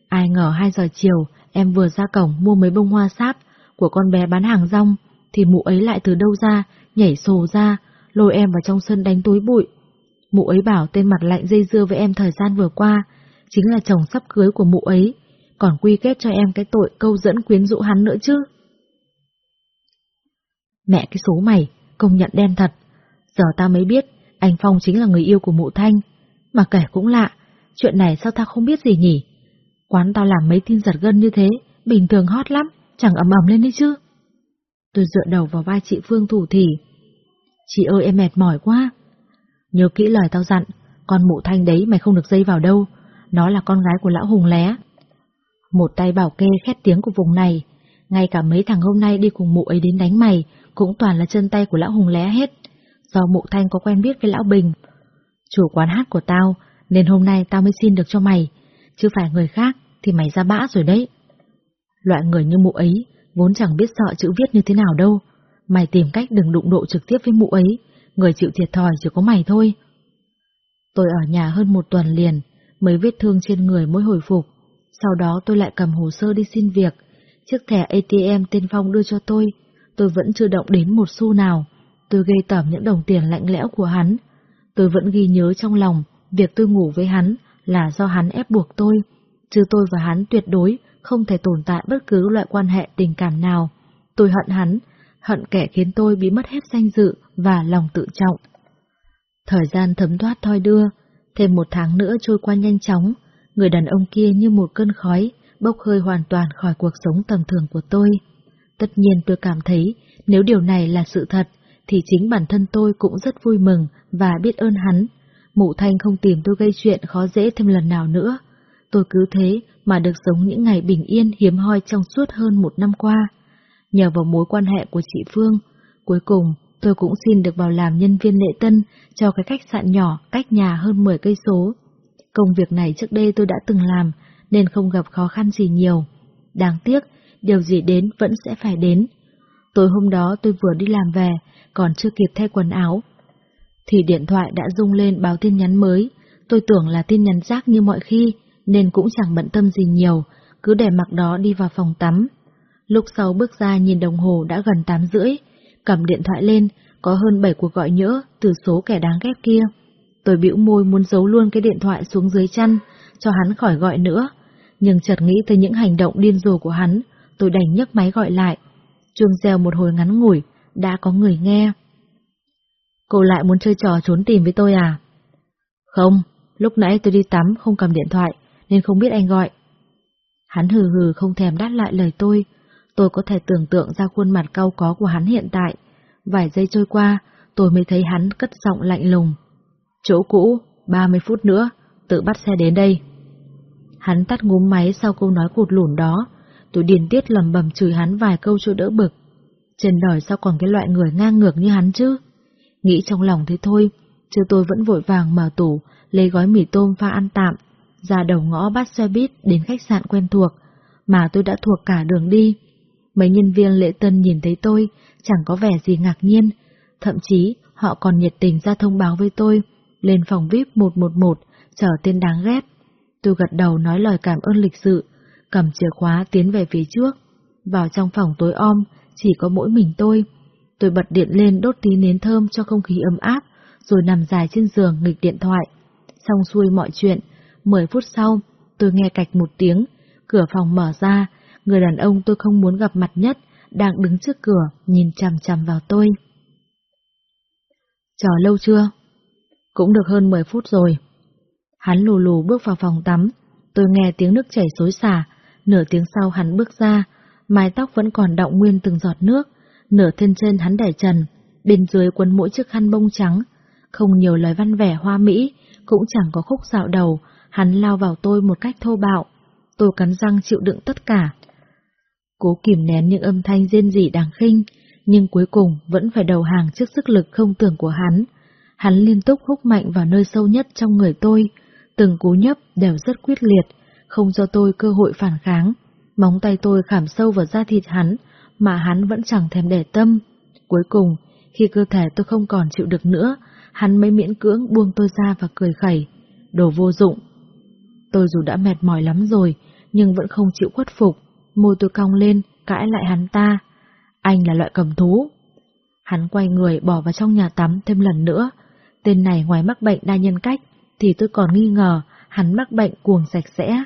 Ai ngờ 2 giờ chiều, em vừa ra cổng mua mấy bông hoa sáp của con bé bán hàng rong, thì mụ ấy lại từ đâu ra, nhảy sồ ra, lôi em vào trong sân đánh túi bụi. Mụ ấy bảo tên mặt lạnh dây dưa với em thời gian vừa qua, chính là chồng sắp cưới của mụ ấy, còn quy kết cho em cái tội câu dẫn quyến rũ hắn nữa chứ. Mẹ cái số mày, công nhận đen thật. Giờ ta mới biết, anh Phong chính là người yêu của mụ Thanh. Mà kể cũng lạ, chuyện này sao ta không biết gì nhỉ? Quán tao làm mấy tin giật gân như thế, bình thường hot lắm, chẳng ầm ầm lên đấy chứ. Tôi dựa đầu vào vai chị Phương thủ thỉ. Chị ơi em mệt mỏi quá. Nhớ kỹ lời tao dặn, con mụ Thanh đấy mày không được dây vào đâu, nó là con gái của lão Hùng lé. Một tay bảo kê khét tiếng của vùng này, ngay cả mấy thằng hôm nay đi cùng mụ ấy đến đánh mày, cũng toàn là chân tay của lão Hùng lé hết. Do mụ Thanh có quen biết với lão Bình. Chủ quán hát của tao, nên hôm nay tao mới xin được cho mày, chứ phải người khác thì mày ra bã rồi đấy. Loại người như mụ ấy, vốn chẳng biết sợ chữ viết như thế nào đâu. Mày tìm cách đừng đụng độ trực tiếp với mụ ấy, người chịu thiệt thòi chỉ có mày thôi. Tôi ở nhà hơn một tuần liền, mới vết thương trên người mới hồi phục. Sau đó tôi lại cầm hồ sơ đi xin việc. Chiếc thẻ ATM tên Phong đưa cho tôi, tôi vẫn chưa động đến một xu nào. Tôi gây tởm những đồng tiền lạnh lẽo của hắn. Tôi vẫn ghi nhớ trong lòng, việc tôi ngủ với hắn là do hắn ép buộc tôi, chứ tôi và hắn tuyệt đối không thể tồn tại bất cứ loại quan hệ tình cảm nào. Tôi hận hắn, hận kẻ khiến tôi bị mất hết danh dự và lòng tự trọng. Thời gian thấm thoát thoi đưa, thêm một tháng nữa trôi qua nhanh chóng, người đàn ông kia như một cơn khói, bốc hơi hoàn toàn khỏi cuộc sống tầm thường của tôi. Tất nhiên tôi cảm thấy, nếu điều này là sự thật, thì chính bản thân tôi cũng rất vui mừng và biết ơn hắn. Mụ thanh không tìm tôi gây chuyện khó dễ thêm lần nào nữa. Tôi cứ thế mà được sống những ngày bình yên hiếm hoi trong suốt hơn một năm qua. Nhờ vào mối quan hệ của chị Phương, cuối cùng tôi cũng xin được vào làm nhân viên lễ tân cho cái khách sạn nhỏ cách nhà hơn 10 cây số. Công việc này trước đây tôi đã từng làm nên không gặp khó khăn gì nhiều. Đáng tiếc, điều gì đến vẫn sẽ phải đến. Tối hôm đó tôi vừa đi làm về, còn chưa kịp thay quần áo. thì điện thoại đã rung lên báo tin nhắn mới. Tôi tưởng là tin nhắn rác như mọi khi, nên cũng chẳng bận tâm gì nhiều, cứ để mặc đó đi vào phòng tắm. Lúc sau bước ra nhìn đồng hồ đã gần 8 rưỡi, cầm điện thoại lên, có hơn 7 cuộc gọi nhỡ từ số kẻ đáng ghét kia. Tôi bĩu môi muốn giấu luôn cái điện thoại xuống dưới chăn, cho hắn khỏi gọi nữa. Nhưng chợt nghĩ tới những hành động điên rồ của hắn, tôi đành nhấc máy gọi lại. Chuông reo một hồi ngắn ngủi, đã có người nghe. Cô lại muốn chơi trò trốn tìm với tôi à? Không, lúc nãy tôi đi tắm không cầm điện thoại, nên không biết anh gọi. Hắn hừ hừ không thèm đáp lại lời tôi, tôi có thể tưởng tượng ra khuôn mặt cau có của hắn hiện tại. Vài giây trôi qua, tôi mới thấy hắn cất giọng lạnh lùng. Chỗ cũ, 30 phút nữa, tự bắt xe đến đây. Hắn tắt ngúm máy sau câu nói cụt lủn đó, tôi điền tiết lầm bầm chửi hắn vài câu cho đỡ bực. Trên đời sao còn cái loại người ngang ngược như hắn chứ? Nghĩ trong lòng thế thôi, chứ tôi vẫn vội vàng mở tủ, lấy gói mì tôm pha ăn tạm, ra đầu ngõ bắt xe buýt đến khách sạn quen thuộc, mà tôi đã thuộc cả đường đi. Mấy nhân viên lễ tân nhìn thấy tôi, chẳng có vẻ gì ngạc nhiên, thậm chí họ còn nhiệt tình ra thông báo với tôi, lên phòng VIP 111, chờ tên đáng ghét. Tôi gật đầu nói lời cảm ơn lịch sự, cầm chìa khóa tiến về phía trước. Vào trong phòng tối om, chỉ có mỗi mình tôi. Tôi bật điện lên đốt tí nến thơm cho không khí ấm áp, rồi nằm dài trên giường nghịch điện thoại. Xong xuôi mọi chuyện, 10 phút sau, tôi nghe cạch một tiếng, cửa phòng mở ra, người đàn ông tôi không muốn gặp mặt nhất, đang đứng trước cửa, nhìn chằm chằm vào tôi. Chờ lâu chưa? Cũng được hơn 10 phút rồi. Hắn lù lù bước vào phòng tắm, tôi nghe tiếng nước chảy xối xả, nửa tiếng sau hắn bước ra, mái tóc vẫn còn đọng nguyên từng giọt nước, nửa thân trên hắn đẩy trần, bên dưới quấn mỗi chiếc khăn bông trắng, không nhiều lời văn vẻ hoa mỹ, cũng chẳng có khúc dạo đầu, hắn lao vào tôi một cách thô bạo. Tôi cắn răng chịu đựng tất cả. Cố kìm nén những âm thanh rên rỉ đáng khinh, nhưng cuối cùng vẫn phải đầu hàng trước sức lực không tưởng của hắn. Hắn liên tục hút mạnh vào nơi sâu nhất trong người tôi, từng cú nhấp đều rất quyết liệt, không cho tôi cơ hội phản kháng. Móng tay tôi khảm sâu vào da thịt hắn, mà hắn vẫn chẳng thèm để tâm. Cuối cùng, khi cơ thể tôi không còn chịu được nữa, hắn mới miễn cưỡng buông tôi ra và cười khẩy. Đồ vô dụng. Tôi dù đã mệt mỏi lắm rồi, nhưng vẫn không chịu khuất phục. Môi tôi cong lên, cãi lại hắn ta. Anh là loại cầm thú. Hắn quay người bỏ vào trong nhà tắm thêm lần nữa. Tên này ngoài mắc bệnh đa nhân cách, thì tôi còn nghi ngờ hắn mắc bệnh cuồng sạch sẽ.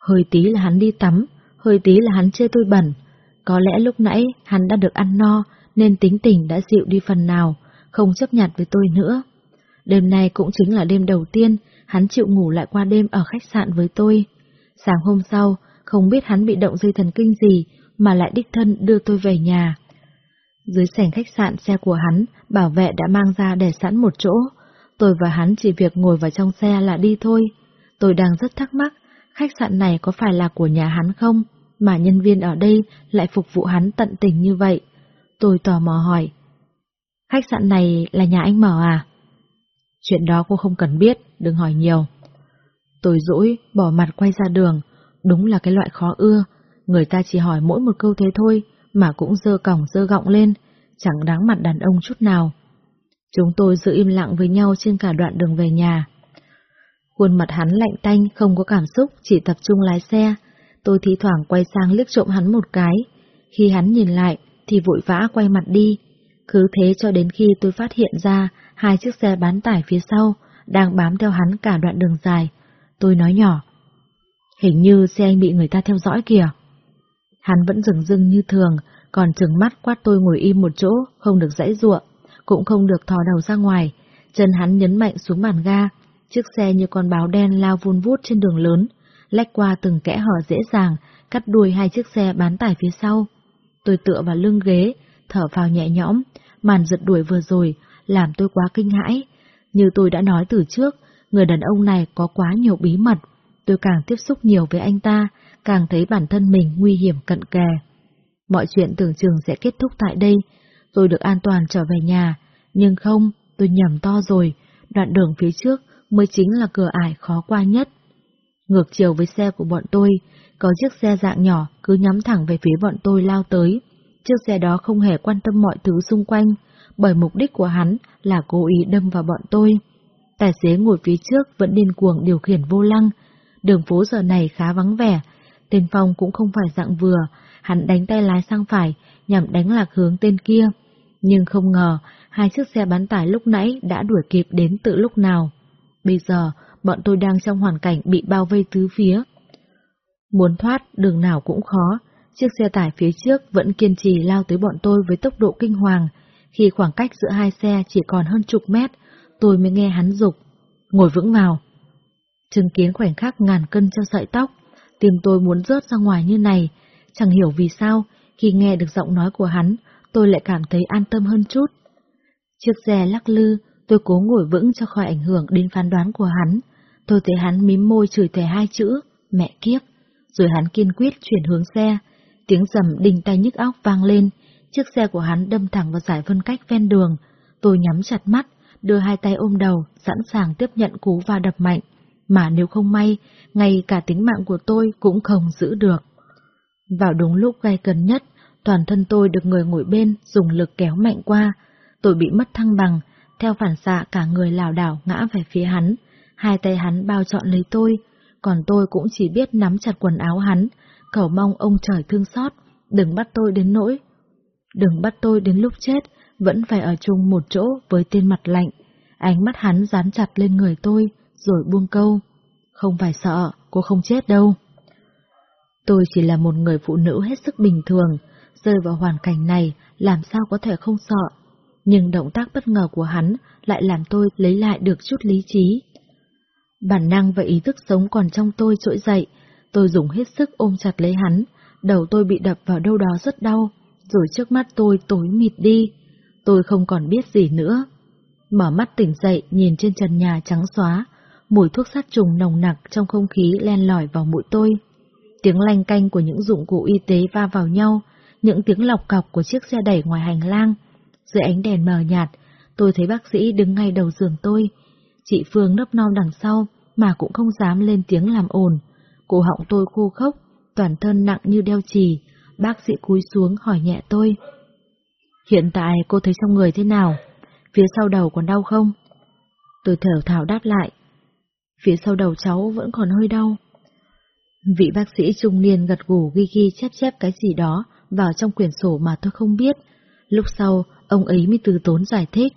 Hơi tí là hắn đi tắm, hơi tí là hắn chê tôi bẩn. Có lẽ lúc nãy hắn đã được ăn no, nên tính tình đã dịu đi phần nào, không chấp nhặt với tôi nữa. Đêm nay cũng chính là đêm đầu tiên hắn chịu ngủ lại qua đêm ở khách sạn với tôi. Sáng hôm sau, không biết hắn bị động dây thần kinh gì mà lại đích thân đưa tôi về nhà. Dưới sảnh khách sạn xe của hắn, bảo vệ đã mang ra để sẵn một chỗ. Tôi và hắn chỉ việc ngồi vào trong xe là đi thôi. Tôi đang rất thắc mắc, khách sạn này có phải là của nhà hắn không, mà nhân viên ở đây lại phục vụ hắn tận tình như vậy. Tôi tò mò hỏi, khách sạn này là nhà anh mở à? Chuyện đó cô không cần biết, đừng hỏi nhiều. Tôi dỗi, bỏ mặt quay ra đường, đúng là cái loại khó ưa, người ta chỉ hỏi mỗi một câu thế thôi, mà cũng dơ còng dơ gọng lên, chẳng đáng mặt đàn ông chút nào. Chúng tôi giữ im lặng với nhau trên cả đoạn đường về nhà. Khuôn mặt hắn lạnh tanh, không có cảm xúc, chỉ tập trung lái xe. Tôi thi thoảng quay sang liếc trộm hắn một cái. Khi hắn nhìn lại, thì vội vã quay mặt đi. Cứ thế cho đến khi tôi phát hiện ra hai chiếc xe bán tải phía sau đang bám theo hắn cả đoạn đường dài. Tôi nói nhỏ. Hình như xe anh bị người ta theo dõi kìa. Hắn vẫn dừng rưng như thường, còn trừng mắt quát tôi ngồi im một chỗ, không được dãy ruộng, cũng không được thò đầu ra ngoài. Chân hắn nhấn mạnh xuống bàn ga, chiếc xe như con báo đen lao vun vút trên đường lớn, lách qua từng kẽ hở dễ dàng, cắt đuôi hai chiếc xe bán tải phía sau. Tôi tựa vào lưng ghế, thở vào nhẹ nhõm, màn giật đuổi vừa rồi, làm tôi quá kinh hãi. Như tôi đã nói từ trước, người đàn ông này có quá nhiều bí mật. Tôi càng tiếp xúc nhiều với anh ta, càng thấy bản thân mình nguy hiểm cận kề. Mọi chuyện tưởng chừng sẽ kết thúc tại đây, tôi được an toàn trở về nhà, nhưng không, tôi nhầm to rồi, đoạn đường phía trước mới chính là cửa ải khó qua nhất. Ngược chiều với xe của bọn tôi, có chiếc xe dạng nhỏ cứ nhắm thẳng về phía bọn tôi lao tới. Chiếc xe đó không hề quan tâm mọi thứ xung quanh, bởi mục đích của hắn là cố ý đâm vào bọn tôi. Tài xế ngồi phía trước vẫn điên cuồng điều khiển vô lăng. Đường phố giờ này khá vắng vẻ, tên Phong cũng không phải dạng vừa, hắn đánh tay lái sang phải nhằm đánh lạc hướng tên kia. Nhưng không ngờ, hai chiếc xe bán tải lúc nãy đã đuổi kịp đến từ lúc nào. Bây giờ, bọn tôi đang trong hoàn cảnh bị bao vây tứ phía. Muốn thoát, đường nào cũng khó, chiếc xe tải phía trước vẫn kiên trì lao tới bọn tôi với tốc độ kinh hoàng. Khi khoảng cách giữa hai xe chỉ còn hơn chục mét, tôi mới nghe hắn dục ngồi vững vào. Chứng kiến khoảnh khắc ngàn cân treo sợi tóc, tim tôi muốn rớt ra ngoài như này, chẳng hiểu vì sao, khi nghe được giọng nói của hắn, tôi lại cảm thấy an tâm hơn chút. Chiếc xe lắc lư, tôi cố ngồi vững cho khỏi ảnh hưởng đến phán đoán của hắn. Tôi thấy hắn mím môi chửi thề hai chữ, mẹ kiếp, rồi hắn kiên quyết chuyển hướng xe. Tiếng rầm đinh tay nhức óc vang lên, chiếc xe của hắn đâm thẳng vào giải phân cách ven đường. Tôi nhắm chặt mắt, đưa hai tay ôm đầu, sẵn sàng tiếp nhận cú va đập mạnh. Mà nếu không may, ngay cả tính mạng của tôi cũng không giữ được. Vào đúng lúc gai cần nhất, toàn thân tôi được người ngồi bên dùng lực kéo mạnh qua. Tôi bị mất thăng bằng, theo phản xạ cả người lảo đảo ngã về phía hắn. Hai tay hắn bao trọn lấy tôi, còn tôi cũng chỉ biết nắm chặt quần áo hắn, cầu mong ông trời thương xót, đừng bắt tôi đến nỗi. Đừng bắt tôi đến lúc chết, vẫn phải ở chung một chỗ với tên mặt lạnh. Ánh mắt hắn dán chặt lên người tôi, rồi buông câu. Không phải sợ, cô không chết đâu. Tôi chỉ là một người phụ nữ hết sức bình thường, rơi vào hoàn cảnh này làm sao có thể không sợ. Nhưng động tác bất ngờ của hắn lại làm tôi lấy lại được chút lý trí. Bản năng và ý thức sống còn trong tôi trỗi dậy, tôi dùng hết sức ôm chặt lấy hắn, đầu tôi bị đập vào đâu đó rất đau, rồi trước mắt tôi tối mịt đi. Tôi không còn biết gì nữa. Mở mắt tỉnh dậy nhìn trên trần nhà trắng xóa, mùi thuốc sát trùng nồng nặc trong không khí len lỏi vào mũi tôi. Tiếng lanh canh của những dụng cụ y tế va vào nhau, những tiếng lọc cọc của chiếc xe đẩy ngoài hành lang. Dưới ánh đèn mờ nhạt, tôi thấy bác sĩ đứng ngay đầu giường tôi. Chị Phương nấp non đằng sau, mà cũng không dám lên tiếng làm ồn. Cổ họng tôi khô khốc, toàn thân nặng như đeo chì. Bác sĩ cúi xuống hỏi nhẹ tôi. Hiện tại cô thấy trong người thế nào? Phía sau đầu còn đau không? Tôi thở thảo đáp lại. Phía sau đầu cháu vẫn còn hơi đau. Vị bác sĩ trung niên gật gù ghi ghi chép chép cái gì đó vào trong quyển sổ mà tôi không biết. Lúc sau, ông ấy mới từ tốn giải thích.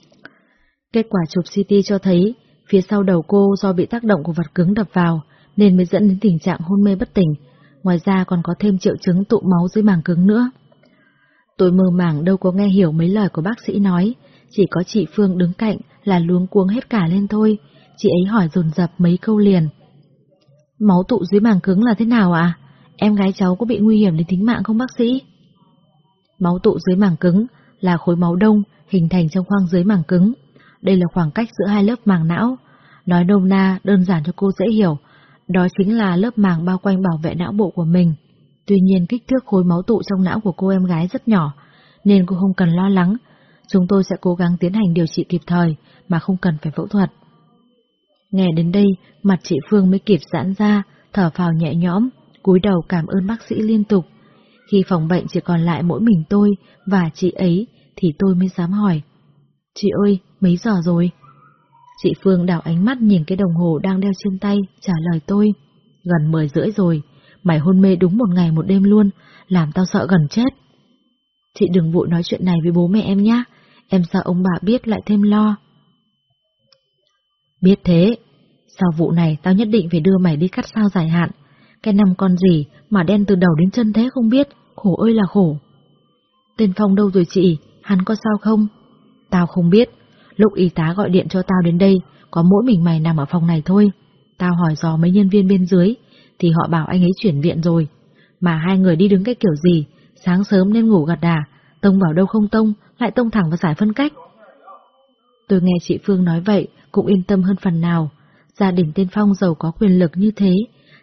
Kết quả chụp CT cho thấy, phía sau đầu cô do bị tác động của vật cứng đập vào, nên mới dẫn đến tình trạng hôn mê bất tỉnh. Ngoài ra còn có thêm triệu chứng tụ máu dưới màng cứng nữa. Tôi mơ màng đâu có nghe hiểu mấy lời của bác sĩ nói, chỉ có chị Phương đứng cạnh là luống cuống hết cả lên thôi. Chị ấy hỏi dồn dập mấy câu liền. Máu tụ dưới màng cứng là thế nào ạ? À? Em gái cháu có bị nguy hiểm đến tính mạng không bác sĩ? Máu tụ dưới màng cứng là khối máu đông hình thành trong khoang dưới màng cứng. Đây là khoảng cách giữa hai lớp màng não. Nói nôm na, đơn giản cho cô dễ hiểu, đó chính là lớp màng bao quanh bảo vệ não bộ của mình. Tuy nhiên kích thước khối máu tụ trong não của cô em gái rất nhỏ, nên cô không cần lo lắng. Chúng tôi sẽ cố gắng tiến hành điều trị kịp thời mà không cần phải phẫu thuật. Nghe đến đây, mặt chị Phương mới kịp giãn ra, thở phào nhẹ nhõm, cúi đầu cảm ơn bác sĩ liên tục. Khi phòng bệnh chỉ còn lại mỗi mình tôi và chị ấy, thì tôi mới dám hỏi. Chị ơi, mấy giờ rồi? Chị Phương đảo ánh mắt nhìn cái đồng hồ đang đeo trên tay, trả lời tôi. Gần mười rưỡi rồi, mày hôn mê đúng một ngày một đêm luôn, làm tao sợ gần chết. Chị đừng vội nói chuyện này với bố mẹ em nhé, em sợ ông bà biết lại thêm lo. Biết thế, sau vụ này tao nhất định phải đưa mày đi cắt sao dài hạn. Cái năm con gì mà đen từ đầu đến chân thế không biết, khổ ơi là khổ. Tên Phong đâu rồi chị, hắn có sao không? Tao không biết, lúc y tá gọi điện cho tao đến đây, có mỗi mình mày nằm ở phòng này thôi. Tao hỏi dò mấy nhân viên bên dưới, thì họ bảo anh ấy chuyển viện rồi. Mà hai người đi đứng cái kiểu gì, sáng sớm nên ngủ gật đà, tông vào đâu không tông, lại tông thẳng vào giải phân cách. Tôi nghe chị Phương nói vậy, cũng yên tâm hơn phần nào. Gia đình tên Phong giàu có quyền lực như thế,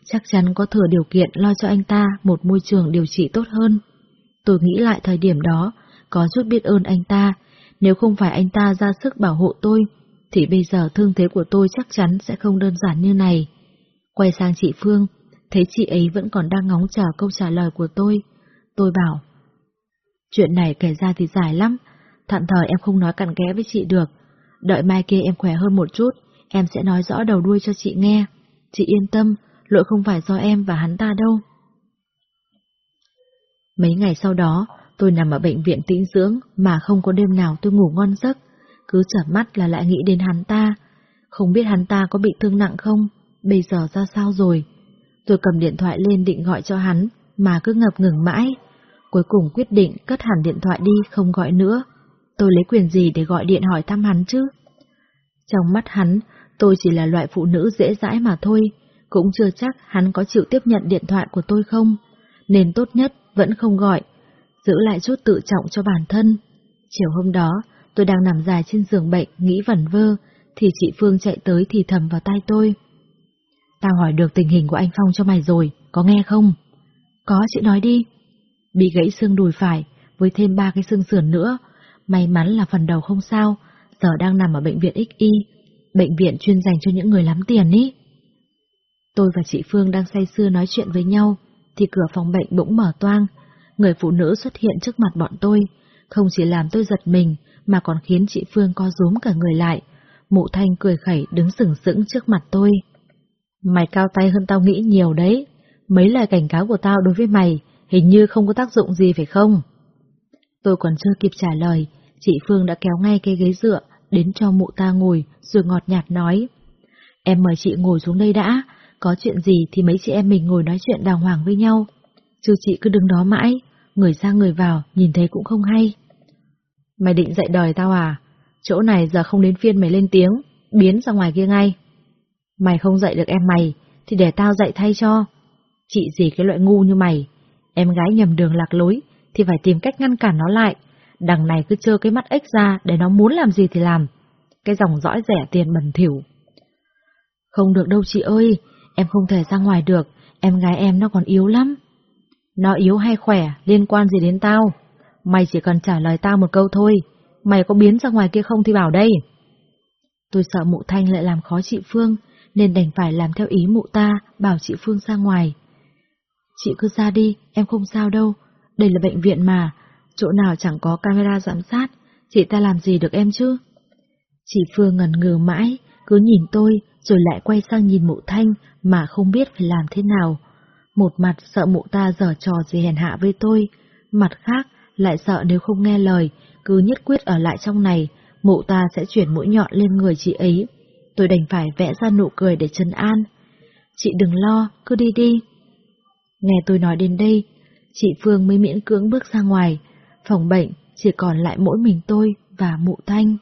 chắc chắn có thừa điều kiện lo cho anh ta một môi trường điều trị tốt hơn. Tôi nghĩ lại thời điểm đó, có chút biết ơn anh ta, nếu không phải anh ta ra sức bảo hộ tôi, thì bây giờ thương thế của tôi chắc chắn sẽ không đơn giản như này. Quay sang chị Phương, thấy chị ấy vẫn còn đang ngóng chờ câu trả lời của tôi. Tôi bảo, chuyện này kể ra thì dài lắm, Tạm thời em không nói cặn kẽ với chị được. Đợi mai kia em khỏe hơn một chút, em sẽ nói rõ đầu đuôi cho chị nghe. Chị yên tâm, lỗi không phải do em và hắn ta đâu. Mấy ngày sau đó, tôi nằm ở bệnh viện tĩnh dưỡng mà không có đêm nào tôi ngủ ngon giấc, cứ chợp mắt là lại nghĩ đến hắn ta. Không biết hắn ta có bị thương nặng không, bây giờ ra sao rồi. Tôi cầm điện thoại lên định gọi cho hắn, mà cứ ngập ngừng mãi. Cuối cùng quyết định cất hẳn điện thoại đi không gọi nữa. Tôi lấy quyền gì để gọi điện hỏi thăm hắn chứ? Trong mắt hắn, tôi chỉ là loại phụ nữ dễ dãi mà thôi, cũng chưa chắc hắn có chịu tiếp nhận điện thoại của tôi không, nên tốt nhất vẫn không gọi, giữ lại chút tự trọng cho bản thân. Chiều hôm đó, tôi đang nằm dài trên giường bệnh nghĩ vẩn vơ, thì chị Phương chạy tới thì thầm vào tai tôi. Tao hỏi được tình hình của anh Phong cho mày rồi, có nghe không? Có, chị nói đi. Bị gãy xương đùi phải, với thêm ba cái xương sườn nữa. May mắn là phần đầu không sao, giờ đang nằm ở bệnh viện XY, bệnh viện chuyên dành cho những người lắm tiền ý. Tôi và chị Phương đang say sưa nói chuyện với nhau, thì cửa phòng bệnh bỗng mở toang. Người phụ nữ xuất hiện trước mặt bọn tôi, không chỉ làm tôi giật mình, mà còn khiến chị Phương co rúm cả người lại. Mụ thanh cười khẩy đứng sừng sững trước mặt tôi. Mày cao tay hơn tao nghĩ nhiều đấy. Mấy lời cảnh cáo của tao đối với mày hình như không có tác dụng gì phải không? Tôi còn chưa kịp trả lời, chị Phương đã kéo ngay cái ghế dựa đến cho mụ ta ngồi rồi ngọt nhạt nói. Em mời chị ngồi xuống đây đã, có chuyện gì thì mấy chị em mình ngồi nói chuyện đàng hoàng với nhau. Chứ chị cứ đứng đó mãi, người ra người vào, nhìn thấy cũng không hay. Mày định dạy đòi tao à? Chỗ này giờ không đến phiên mày lên tiếng, biến ra ngoài kia ngay. Mày không dạy được em mày, thì để tao dạy thay cho. Chị gì cái loại ngu như mày, em gái nhầm đường lạc lối, thì phải tìm cách ngăn cản nó lại. Đằng này cứ trơ cái mắt ếch ra để nó muốn làm gì thì làm. Cái dòng dõi rẻ tiền bẩn thỉu. Không được đâu chị ơi, em không thể ra ngoài được, em gái em nó còn yếu lắm. Nó yếu hay khỏe, liên quan gì đến tao? Mày chỉ cần trả lời tao một câu thôi, mày có biến ra ngoài kia không thì bảo đây. Tôi sợ mụ Thanh lại làm khó chị Phương, nên đành phải làm theo ý mụ ta, bảo chị Phương ra ngoài. Chị cứ ra đi, em không sao đâu, đây là bệnh viện mà, chỗ nào chẳng có camera giám sát, chị ta làm gì được em chứ? Chị Phương ngần ngừ mãi, cứ nhìn tôi, rồi lại quay sang nhìn mụ Thanh mà không biết phải làm thế nào. Một mặt sợ mụ ta dở trò gì hèn hạ với tôi, mặt khác lại sợ nếu không nghe lời, cứ nhất quyết ở lại trong này, mụ ta sẽ chuyển mũi nhọn lên người chị ấy. Tôi đành phải vẽ ra nụ cười để trấn an. Chị đừng lo, cứ đi đi. Nghe tôi nói đến đây, chị Phương mới miễn cưỡng bước ra ngoài, phòng bệnh chỉ còn lại mỗi mình tôi và mụ Thanh.